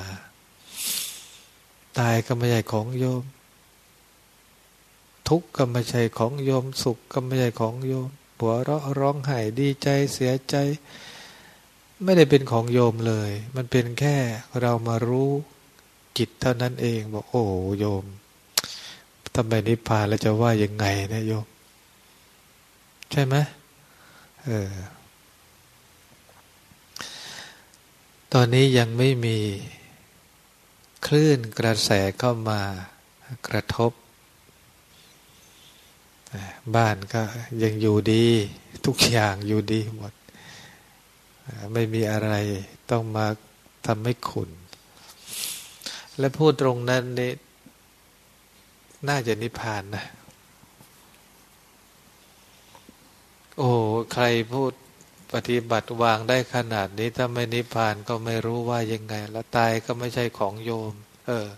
ตายก็ไม่ใช่ของโยม ทุกข์ก็ไม่ใช่ของโยมสุขก็ไม่ใช่ของโยมหัวเราะร้องไห้ดีใจเสียใจ ไม่ได้เป็นของโยมเลย มันเป็นแค่เรามารู้จิตเท่านั้นเอง บอกโอ้โยมทำไมนิพพานแล้วจะว่ายังไงนะโยม ใช่ไหมเออ ตอนนี้ยังไม่มีคลื่นกระแสเข้ามากระทบ บ้านก็ยังอยู่ดี ทุกอย่างอยู่ดีหมด ไม่มีอะไรต้องมาทำให้ขุนและพูดตรงนั้นนี่น่าจะนิพพานนะ โอ้ใครพูดปฏิบัติวางได้ขนาดนี้ถ้าไม่นิพพานก็ไม่รู้ว่ายังไง แล้วตายก็ไม่ใช่ของโยม เออ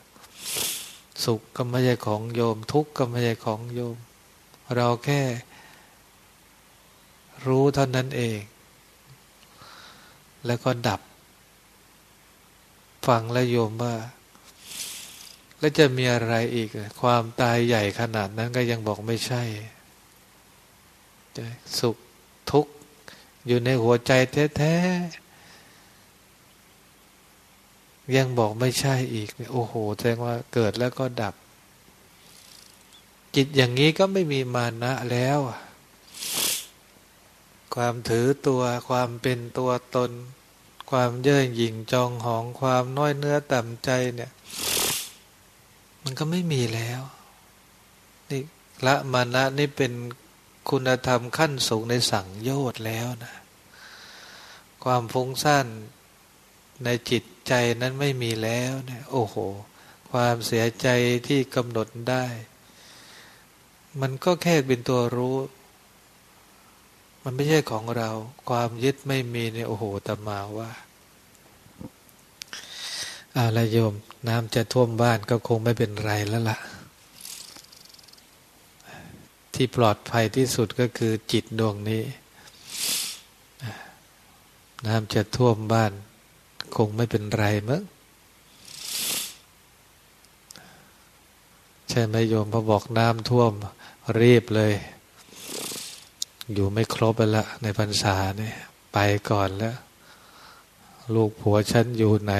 สุขก็ไม่ใช่ของโยม ทุกข์ก็ไม่ใช่ของโยม เราแค่รู้เท่านั้นเอง แล้วก็ดับ ฟังและโยมว่า แล้วจะมีอะไรอีก ความตายใหญ่ขนาดนั้นก็ยังบอกไม่ใช่ สุขทุกข์ อยู่ในหัวใจแท้ๆ ยังบอกไม่ใช่อีก โอ้โห แสดงว่าเกิดแล้วก็ดับ จิตอย่างนี้ก็ไม่มีมานะแล้ว ความถือตัว ความเป็นตัวตน ความเย่อหยิ่งจองหองความน้อยเนื้อต่ำใจเนี่ย มันก็ไม่มีแล้วนี่ละมานะนี่เป็นคุณธรรมขั้นสูงในสังโยชน์แล้วนะ ความฟุ้งซ่านในจิตใจนั้นไม่มีแล้วเนี่ย โอ้โห ความเสียใจที่กำหนดได้ มันก็แค่เป็นตัวรู้ มันไม่ใช่ของเรา ความยึดไม่มีเนี่ยโอ้โหตมาว่าอาละโยม น้ำจะท่วมบ้านก็คงไม่เป็นไรแล้วละ่ะ ที่ปลอดภัยที่สุดก็คือจิตดวงนี้ น้ำจะท่วมบ้าน คงไม่เป็นไรมั้งใช่ไหมโยมพอบอกน้ำท่วมรีบเลย อยู่ไม่ครบไปละในพรรษาเนี่ยไปก่อนแล้ว ลูกผัวฉันอยู่ไหน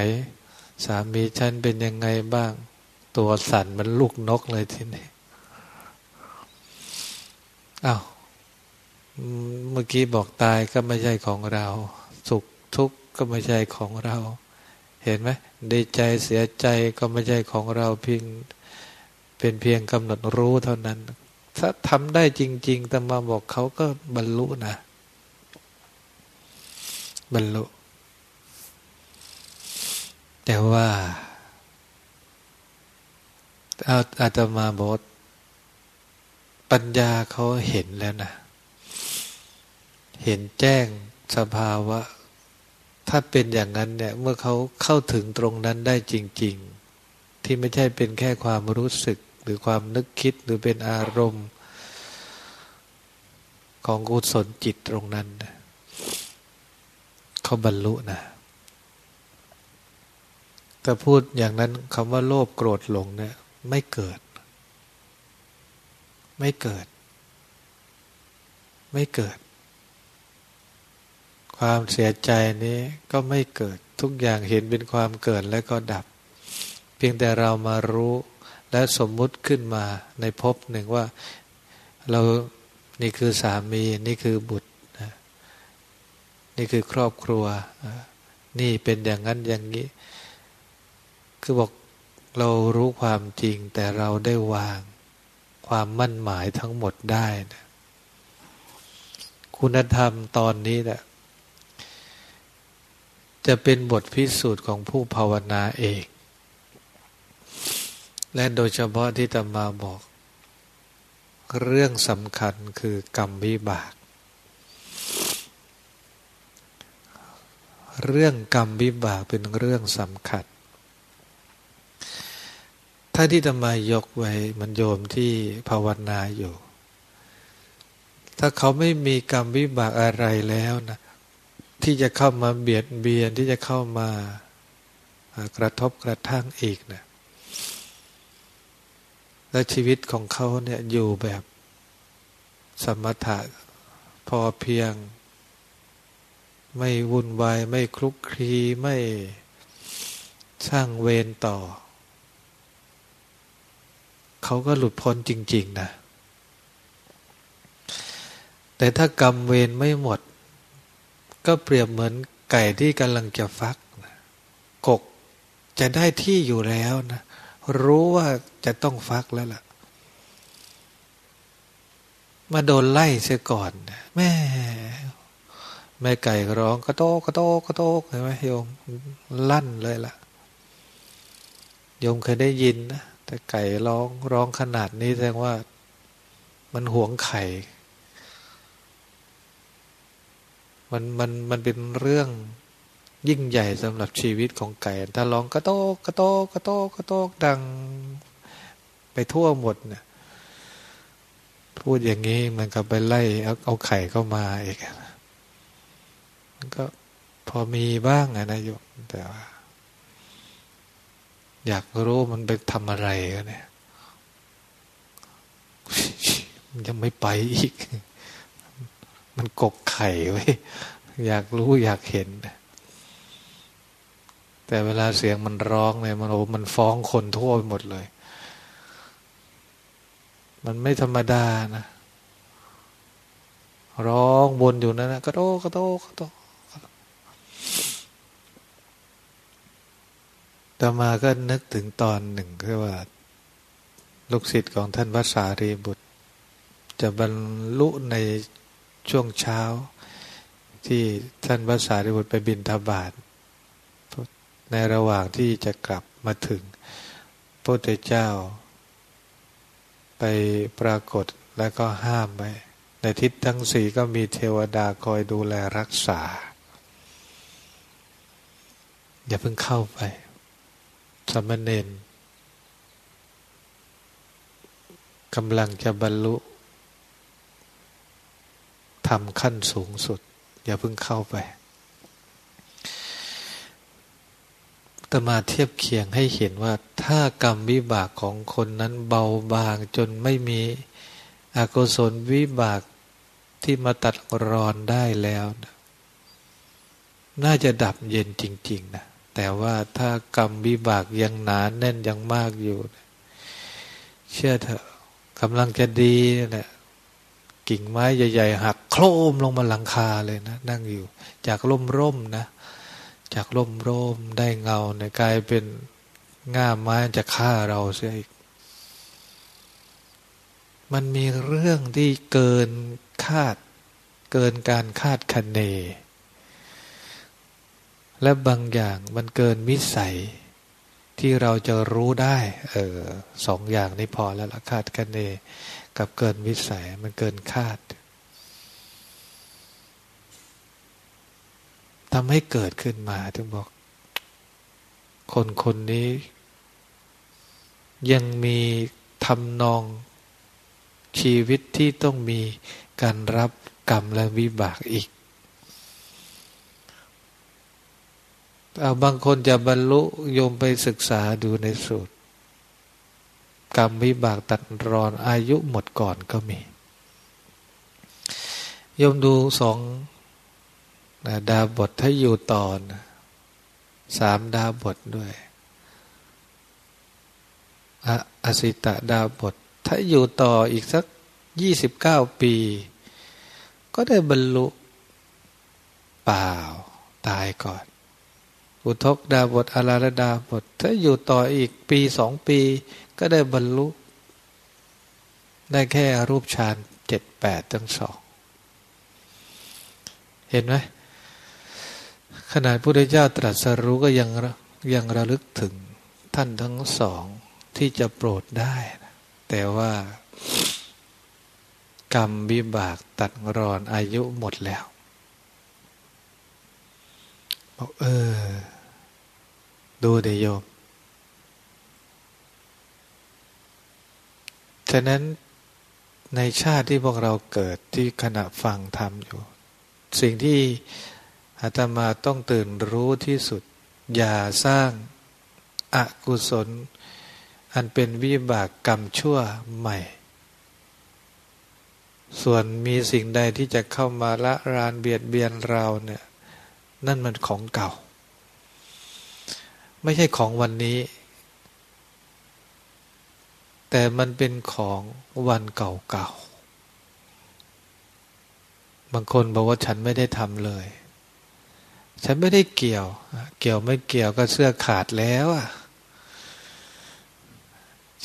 สามีฉันเป็นยังไงบ้าง ตัวสั่นมันลูกนกเลยทีนี้อา้าวเมื่อกี้บอกตายก็ไม่ใช่ของเรา สุขทุกข์ก็ไม่ใช่ของเรา เห็นไหมดีใจเสียใจก็ไม่ใช่ของเราเพียงเป็นเพียงกำหนดรู้เท่านั้น ถ้าทำได้จริงๆแต่มาบอกเขาก็บรรลุนะ บรรลุ แต่ว่าอาตมาบอกปัญญาเขาเห็นแล้วนะ เห็นแจ้งสภาวะ ถ้าเป็นอย่างนั้นเนี่ย เมื่อเขาเข้าถึงตรงนั้นได้จริง ๆ ที่ไม่ใช่เป็นแค่ความรู้สึก หรือความนึกคิดหรือเป็นอารมณ์ ของกุศลจิตตรงนั้น เขาบรรลุนะแต่พูดอย่างนั้นคำว่าโลภโกรธหลงเนี่ยไม่เกิด ไม่เกิด ไม่เกิด ความเสียใจนี้ก็ไม่เกิดทุกอย่างเห็นเป็นความเกิดและก็ดับ เพียงแต่เรามารู้ และสมมุติขึ้นมาในภพหนึ่งว่าเรานี่คือสามีนี่คือบุตร นี่คือครอบครัว นี่เป็นอย่างนั้นอย่างนี้ คือบอกเรารู้ความจริงแต่เราได้วางความมั่นหมายทั้งหมดได้นะคุณธรรมตอนนี้แหละจะเป็นบทพิสูจน์ของผู้ภาวนาเอง และโดยเฉพาะที่ตมาบอก เรื่องสำคัญคือกรรมวิบาก เรื่องกรรมวิบากเป็นเรื่องสำคัญ ถ้าที่จะมายกไว้มันโยมที่ภาวนาอยู่ ถ้าเขาไม่มีกรรมวิบากอะไรแล้วนะที่จะเข้ามาเบียดเบียนที่จะเข้ามากระทบกระทั่งอีกนะ และชีวิตของเขาเนี่ยอยู่แบบสมถะพอเพียง ไม่วุ่นวาย ไม่คลุกคลีไม่สร้างเวรต่อ เขาก็หลุดพ้นจริง ๆ นะ แต่ถ้ากรรมเวรไม่หมด ก็เปรียบเหมือนไก่ที่กำลังจะฟักกกจะได้ที่อยู่แล้วนะ รู้ว่า จะต้องฟักแล้วล่ะ มาโดนไล่เสียก่อนแม่แม่ไก่ร้องกระโตกกระโตกกระโตกเห็นไหมโยมลั่นเลยล่ะโยมเคยได้ยินนะแต่ไก่ร้องร้องขนาดนี้แสดงว่า มันหวงไข่ มันมันมันเป็นเรื่องยิ่งใหญ่สำหรับชีวิตของไก่ ถ้าร้องกระโตกกระโตกกระโตกกระโตกดัง ไปทั่วหมดเนี่ยพูดอย่างนี้มันก็ไปไล่เอาเอาไข่เข้ามาอีกมันก็พอมีบ้างนะโยมแต่ว่า อยากรู้มันไปทำอะไรกันเนี่ยยังไม่ไปอีก มันกกไข่ไว้ อยากรู้อยากเห็น แต่เวลาเสียงมันร้องเนี่ยมันโอ้มันฟ้องคนทั่วไปหมดเลย มันไม่ธรรมดานะร้องบนอยู่นั่นนะกระโตกระโตกระโตต่อมาก็นึกถึงตอนหนึ่งคือว่า ลูกศิษย์ของท่านพระสารีบุตร จะบรรลุในช่วงเช้า ที่ท่านพระสารีบุตรไปบินทบาทในระหว่างที่จะกลับมาถึงพระพุทธเจ้า ไปปรากฏแล้วก็ห้ามไว้ในทิศทั้งสี่ก็มีเทวดาคอยดูแลรักษา อย่าเพิ่งเข้าไปสมณเณรกำลังจะบรรลุทำขั้นสูงสุด อย่าเพิ่งเข้าไป ตมาเทียบเคียงให้เห็นว่า ถ้ากรรมวิบากของคนนั้นเบาบางจนไม่มีอกุศลวิบากที่มาตัดรอนได้แล้ว น่าจะดับเย็นจริง ๆ นะ แต่ว่าถ้ากรรมวิบากยังหนานแน่นยังมากอยู่ เชื่อเถอะกำลังจะดีนะกิ่งไม้ใหญ่ ๆ หักโครมลงมาหลังคาเลยนะ นั่งอยู่ จากร่มร่มนะ จากร่มร่มได้เงาเนี่ยกลายเป็นง่ามไม้จะฆ่าเราเสียอีก มันมีเรื่องที่เกินคาด เกินการคาดคะเน และบางอย่างมันเกินมิสัยที่เราจะรู้ได้ เออสองอย่างนี้พอแล้วละคาดกันเน กับเกินวิสัยมันเกินคาด ทำให้เกิดขึ้นมาถึงบอก คนคนนี้ ยังมีทำนองชีวิตที่ต้องมีการรับกรรมและวิบากอีกเอาบางคนจะบรรลุโยมไปศึกษาดูในสูตร กรรมวิบากตัดรอนอายุหมดก่อนก็มี โยมดูสอง ดาบทถ้าอยู่ต่อนสามดาบทด้วยอสิตะดาบท ถ้าอยู่ต่ออีกสักยี่สิบเก้าปี ก็ได้บรรลุเปล่าตายก่อน อุทกดาบทอาราดาบท ถ้าอยู่ต่ออีกปีสองปี ก็ได้บรรลุ ได้แค่รูปฌานเจ็ดแปดทั้งสอง เห็นไหม ขนาดพระพุทธเจ้าตรัสรู้ก็ยังยังระลึกถึงท่านทั้งสองที่จะโปรดได้นะแต่ว่ากรรมบิบากตัดรอนอายุหมดแล้วบอกเออ ดูเดโยม ฉะนั้นในชาติที่พวกเราเกิดที่ขณะฟังธรรมอยู่ สิ่งที่ อาตมาต้องตื่นรู้ที่สุด อย่าสร้างอากุศล อันเป็นวิบากกรรมชั่วใหม่ ส่วนมีสิ่งใดที่จะเข้ามาละรานเบียดเบียนเราเนี่ยนั่นมันของเก่า ไม่ใช่ของวันนี้ แต่มันเป็นของวันเก่าๆบางคนบอกว่าฉันไม่ได้ทำเลย ฉันไม่ได้เกี่ยว เกี่ยวไม่เกี่ยวก็เสื้อขาดแล้วอะ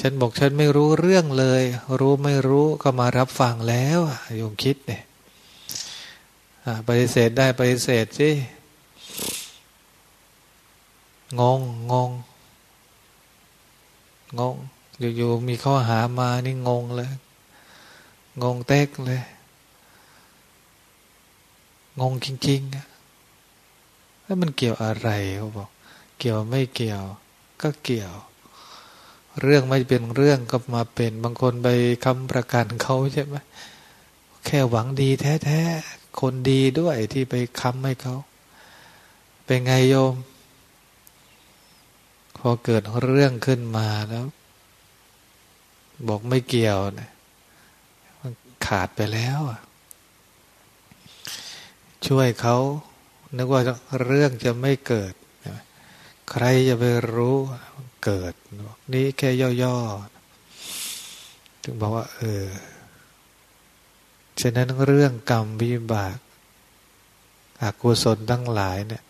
ฉันบอกฉันไม่รู้เรื่องเลย รู้ไม่รู้ก็มารับฟังแล้วโยมคิดเนี่ยปฏิเสธได้ปฏิเสธสิงงงงงงอยู่ๆมีข้อหามานี่งงเลย งงเต๊กเลย งงจริงๆอะ แล้วมันเกี่ยวอะไรเขาบอก เกี่ยวไม่เกี่ยว ก็เกี่ยว เรื่องไม่เป็นเรื่องก็มาเป็น บางคนไปคำประกันเขาใช่ไหมแค่หวังดีแท้ๆ คนดีด้วยที่ไปค้ำให้เขาเป็นไงโยม พอเกิดเรื่องขึ้นมาแล้ว บอกไม่เกี่ยวนะขาดไปแล้วช่วยเขา นึกว่าเรื่องจะไม่เกิด ใครจะไปรู้เกิด นี่แค่ย่อๆ ถึงบอกว่า เออ ฉะนั้นเรื่องกรรมวิบากอากุศลทั้งหลายเนี่ย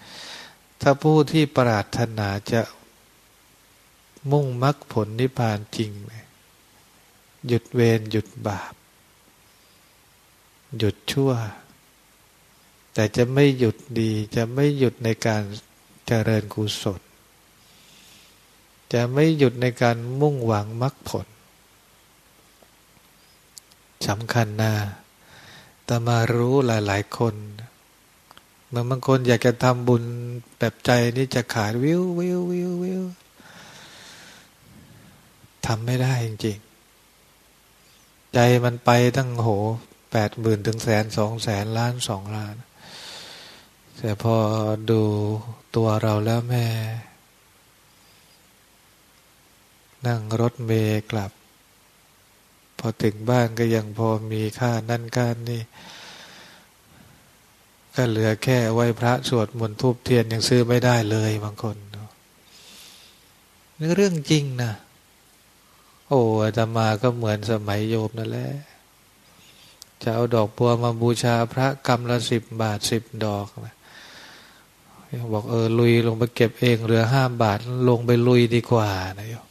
ถ้าผู้ที่ปรารถนาจะมุ่งมรรคผลนิพพานจริง หยุดเวรหยุดบาป หยุดชั่ว แต่จะไม่หยุดดี จะไม่หยุดในการเจริญกุศล จะไม่หยุดในการมุ่งหวังมรรคผลสำคัญนะแต่มารู้หลาย ๆ คนเมื่อบางคนอยากจะทำบุญแบบใจนี่จะขาดวิววิววิววิวทำไม่ได้จริงๆ ใจมันไปตั้งโหแปดหมื่นถึงแสนสองแสนล้านสองล้าน แต่พอดูตัวเราแล้วแม่ นั่งรถเมย์กลับ พอถึงบ้านก็ยังพอมีค่านั่นค่านี่ ก็เหลือแค่ไหวพระสวดมนต์ทูบเทียนยังซื้อไม่ได้เลยบางคนนี่เรื่องจริงนะโอ้อาตมาก็เหมือนสมัยโยมนั่นแหละจะเอาดอกบัวมาบูชาพระกรรมละสิบบาทสิบดอกนะ บอกเออลุยลงไปเก็บเองเหลือห้าบาท ลงไปลุยดีกว่านะโยม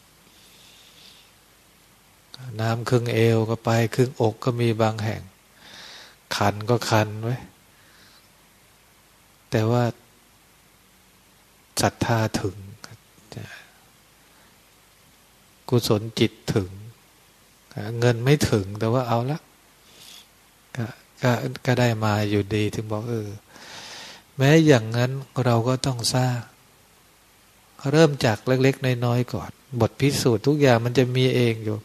น้ำครึ่งเอวก็ไป ครึ่งอกก็มีบางแห่งขันก็ขันไว้แต่ว่าศรัทธาถึง กุศลจิตถึง เงินไม่ถึงแต่ว่าเอาละกกก็ได้มาอยู่ดีถึงบอกเออ แม้อย่างนั้นเราก็ต้องสร้าง เริ่มจากเล็กๆน้อยๆก่อน บทพิสูจน์ทุกอย่างมันจะมีเองอยู่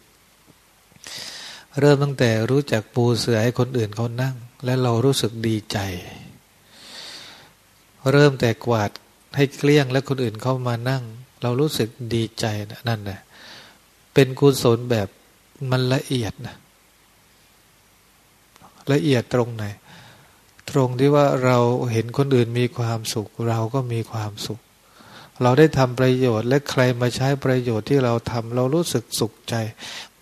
เริ่มตั้งแต่รู้จักปูเสือให้คนอื่นเขานั่ง และเรารู้สึกดีใจ เริ่มแต่กวาดให้เกลี้ยงแล้วคนอื่นเข้ามานั่ง เรารู้สึกดีใจนะนั่นแหละเป็นกุศลแบบมันละเอียดนะละเอียดตรงไหน ตรงที่ว่าเราเห็นคนอื่นมีความสุข เราก็มีความสุข เราได้ทำประโยชน์ และใครมาใช้ประโยชน์ที่เราทำเรารู้สึกสุขใจ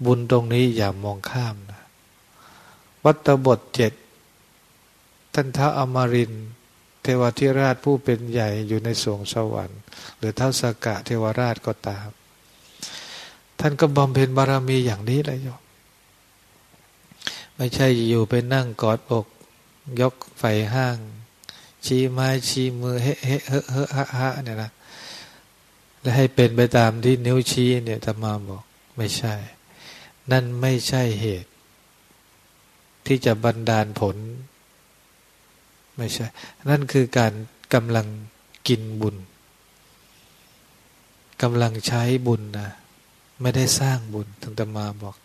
บุญตรงนี้อย่ามองข้ามนะวัตบทเจ็ดท่านท้าอมรินเทวทิราชผู้เป็นใหญ่อยู่ในสวงสวรรค์ หรือเท้าสกะเทวราชก็ตาม ท่านก็บำเพ็ญบารมีอย่างนี้เลยโยมไม่ใช่อยู่ไปนั่งกอดอก ยกไฟห้าง ชี้ไม้ชี้มือเฮ้เฮ้เฮ้เฮ้ฮะฮะเนี่ยนะและให้เป็นไปตามที่นิ้วชี้เนี่ยธรรมาบอกไม่ใช่ นั่นไม่ใช่เหตุ ที่จะบันดาลผล ไม่ใช่ นั่นคือการกำลังกินบุญกำลังใช้บุญนะไม่ได้สร้างบุญถึงตมาบอก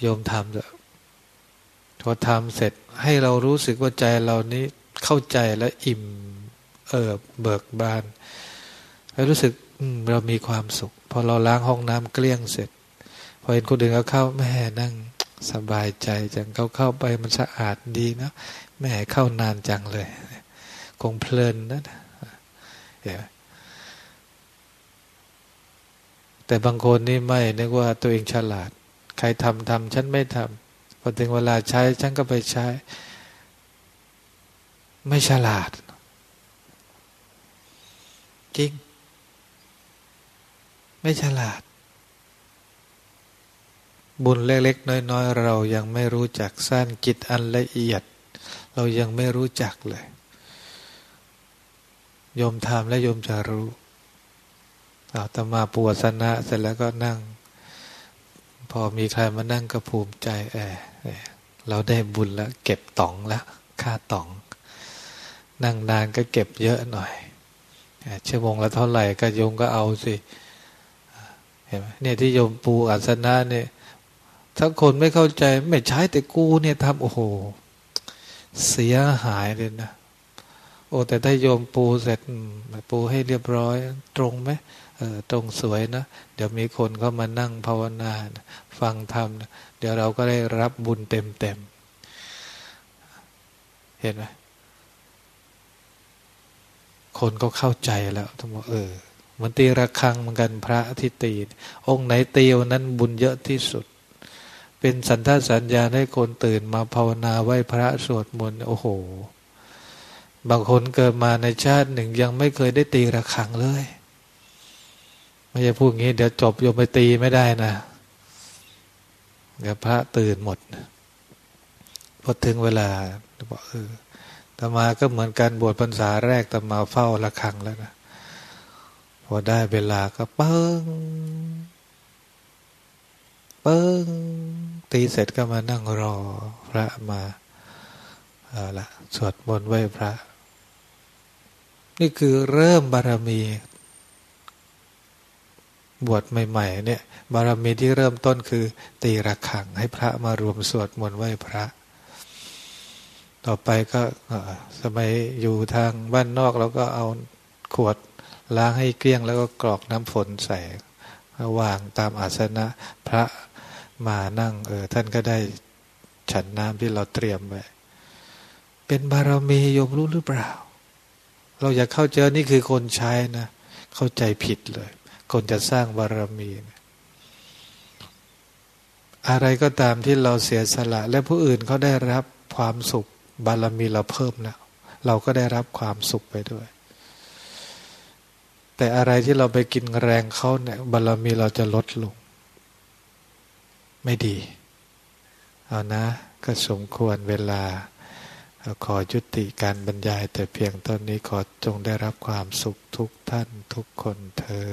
โยมทำเถอะ พอทำเสร็จให้เรารู้สึกว่าใจเรานี้เข้าใจและอิ่มเอิบเบิกบานให้รู้สึกเรามีความสุข พอเราล้างห้องน้ำเกลี้ยงเสร็จ พอเห็นคนอื่นเขาเข้าแม่นั่งสบายใจจังเขาเข้าไปมันสะอาดดีนะแม่เข้านานจังเลย คงเพลินนะแต่บางคนนี่ไม่นึกว่าตัวเองฉลาด ใครทำทำฉันไม่ทำ พอถึงเวลาใช้ฉันก็ไปใช้ ไม่ฉลาด จริง ไม่ฉลาด บุญเล็กๆ น้อยๆ เรายังไม่รู้จักสร้างจิตอันละเอียด เรายังไม่รู้จักเลยโยมทำและโยมจะรู้อาตมาปวดสนะเสร็จแล้วก็นั่ง พอมีใครมานั่งก็ภูมิใจแอบ เราได้บุญแล้ว เก็บต๋องแล้วค่าต๋อง นั่งนานก็เก็บเยอะหน่อยชั่วโมงละเท่าไหร่ก็โยมก็เอาสิเห็นไหมเนี่ยที่โยมปูอัสนะเนี่ยถ้าคนไม่เข้าใจไม่ใช้แต่กูเนี่ยทำโอ้โห เสียหายเลยนะโอ้แต่ถ้าโยมปูเสร็จปูให้เรียบร้อย ตรงไหมเออตรงสวยนะ เดี๋ยวมีคนเข้ามานั่งภาวนา ฟังธรรม ดี๋ยวเราก็ได้รับบุญเต็มเต็มเห็นไหมคนก็เข้าใจแล้วทั้งหมดเออมันตีระฆังเหมือนกันพระที่ตีองค์ไหนตีวันนั้นบุญเยอะที่สุด เป็นสันทสัญญาให้คนตื่นมาภาวนาไหว้พระสวดมนต์โอ้โห บางคนเกิดมาในชาติหนึ่งยังไม่เคยได้ตีระฆังเลย ไม่ใช่พูดงี้ เดี๋ยวจบโยมไปตีไม่ได้นะ เดี๋ยวพระตื่นหมดพอถึงเวลาบอกเออตมาก็เหมือนกันบวชพรรษาแรกตมาเฝ้าระฆังแล้วนะพอได้เวลาก็เปิ้งเปิ้งตีเสร็จก็มานั่งรอพระมาเอาละสวดมนต์ไหว้พระ นี่คือเริ่มบารมี บวชใหม่ๆเนี่ยบารมีที่เริ่มต้นคือ ตีระฆังให้พระมารวมสวดมนต์ไหว้พระ ต่อไปก็สมัยอยู่ทางบ้านนอกเราก็เอาขวดล้างให้เกลี้ยงแล้วก็กรอกน้ำฝนใส่วางตามอาสนะพระมานั่งเออท่านก็ได้ฉันน้ำที่เราเตรียมไว้เป็นบารมีโยมรู้หรือเปล่า เราอยากเข้าเจอนี่คือคนใช้นะ เข้าใจผิดเลย คนจะสร้างบารมี อะไรก็ตามที่เราเสียสละ และผู้อื่นเขาได้รับความสุขบารมีเราเพิ่มแล้ว เราก็ได้รับความสุขไปด้วย แต่อะไรที่เราไปกินแรงเขาเนี่ยบารมีเราจะลดลง ไม่ดี เอานะ ก็สมควรเวลาขอยุติการบรรยายแต่เพียงตอนนี้ขอจงได้รับความสุขทุกท่านทุกคนเทอ